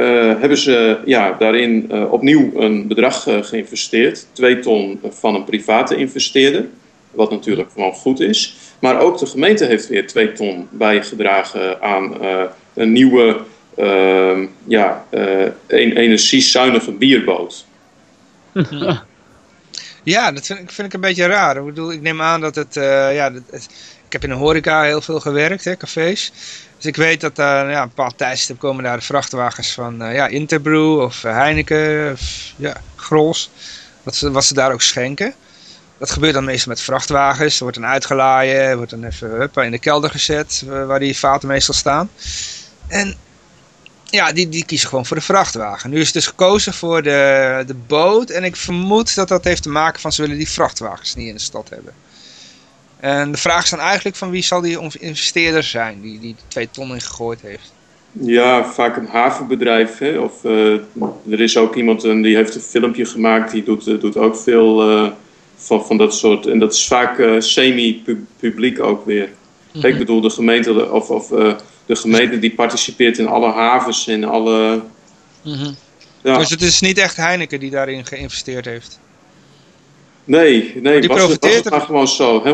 hebben ze ja, daarin opnieuw een bedrag geïnvesteerd. Twee ton van een private investeerder. Wat natuurlijk gewoon goed is. Maar ook de gemeente heeft weer twee ton bijgedragen aan eh, een nieuwe ehm, ja, eh, energiezuinige bierboot. Ja, dat vind ik, vind ik een beetje raar. Ik bedoel, ik neem aan dat het, eh, ja, ik heb in de horeca heel veel gewerkt, hè, cafés. Dus ik weet dat daar ja, een bepaald tijdstip komen daar de vrachtwagens van eh, ja, Interbrew of Heineken of ja, Grols. Wat ze, wat ze daar ook schenken. Dat gebeurt dan meestal met vrachtwagens. Er wordt dan uitgelaaien, er wordt dan even huppa, in de kelder gezet, eh, waar die vaten meestal staan. En ja, die, die kiezen gewoon voor de vrachtwagen. Nu is het dus gekozen voor de, de boot. En ik vermoed dat dat heeft te maken van ze willen die vrachtwagens niet in de stad hebben. En de vraag is dan eigenlijk van wie zal die investeerder zijn die die twee ton in gegooid heeft. Ja, vaak een havenbedrijf. Hè? Of eh, er is ook iemand die heeft een filmpje gemaakt. Die doet, eh, doet ook veel eh, van, van dat soort. En dat is vaak eh, semi-publiek ook weer. Ik bedoel, de gemeente, of, of eh, de gemeente die participeert in alle havens en alle. Ja, Dus het is niet echt Heineken die daarin geïnvesteerd heeft. nee, nee, die was, het- was profiteert het er- maar gewoon zo. Hè?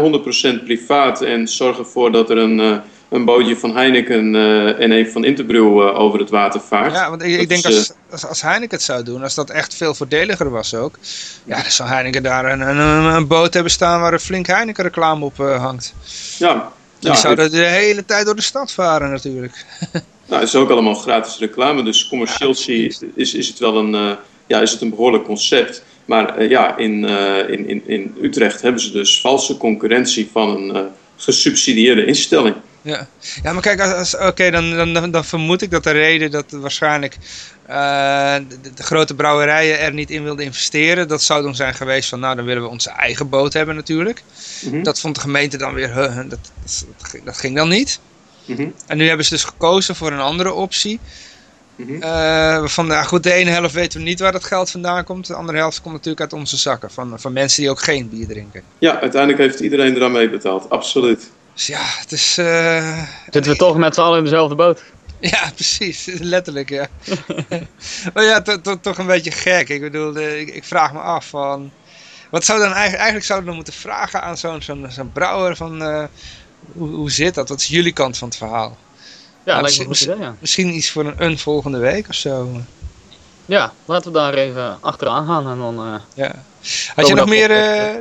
100% privaat en zorg ervoor dat er een, eh, een bootje van Heineken eh, en een van Interbrew eh, over het water vaart. Ja, want ik, Dat denk is, als, als, als Heineken het zou doen, als dat echt veel voordeliger was ook. Ja, dan zou Heineken daar een, een, een boot hebben staan waar een flink Heineken reclame op eh, hangt. ja. Die ja, zouden de hele tijd door de stad varen natuurlijk. Nou, het is ook allemaal gratis reclame, dus commercieel zie- is, is het wel een, eh, ja, is het een behoorlijk concept. Maar eh, ja, in, eh, in, in, in Utrecht hebben ze dus valse concurrentie van een eh, gesubsidieerde instelling. Ja, ja maar kijk, als, als- oké, dan, dan, dan, dan vermoed ik dat de reden dat waarschijnlijk eh, de, de grote brouwerijen er niet in wilden investeren, dat zou dan zijn geweest van, nou dan willen we onze eigen boot hebben natuurlijk. Mhm. Dat vond de gemeente dan weer, huh, dat, dat, dat ging- dan niet. Mhm. En nu hebben ze dus gekozen voor een andere optie. Mhm. Eh, waarvan, nou goed, de ene helft weten we niet waar dat geld vandaan komt. De andere helft komt natuurlijk uit onze zakken. Van, van mensen die ook geen bier drinken. Ja, uiteindelijk heeft iedereen eraan meebetaald, absoluut. Dus ja, het is... eh, Zitten we toch met z'n allen in dezelfde boot? Ja, precies. Letterlijk, ja. maar ja, to- to- toch een beetje gek. Ik bedoel, ik, ik vraag me af van... Wat zou dan eigenlijk... Eigenlijk zouden we dan moeten vragen aan zo'n zo'n zo'n brouwer van... eh, hoe, hoe zit dat? Wat is jullie kant van het verhaal? Ja, Ja, lijkt me een goed misschien- idee, ja. Misschien iets voor een, een volgende week of zo. Ja, laten we daar even achteraan gaan en dan... eh, Ja. Had je nog meer,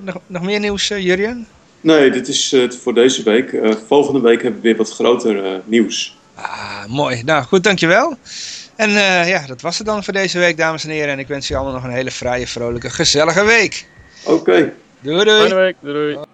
nog, nog meer nieuws, Jurjen? Nee, dit is het voor deze week. Eh, volgende week hebben we weer wat groter eh, nieuws. Ah, mooi. Nou, goed, dankjewel. En uh, ja, dat was het dan voor deze week, dames en heren. En ik wens je allemaal nog een hele vrije, vrolijke, gezellige week. Oké. Okay. Doei doei. Fijne week. Doei doei.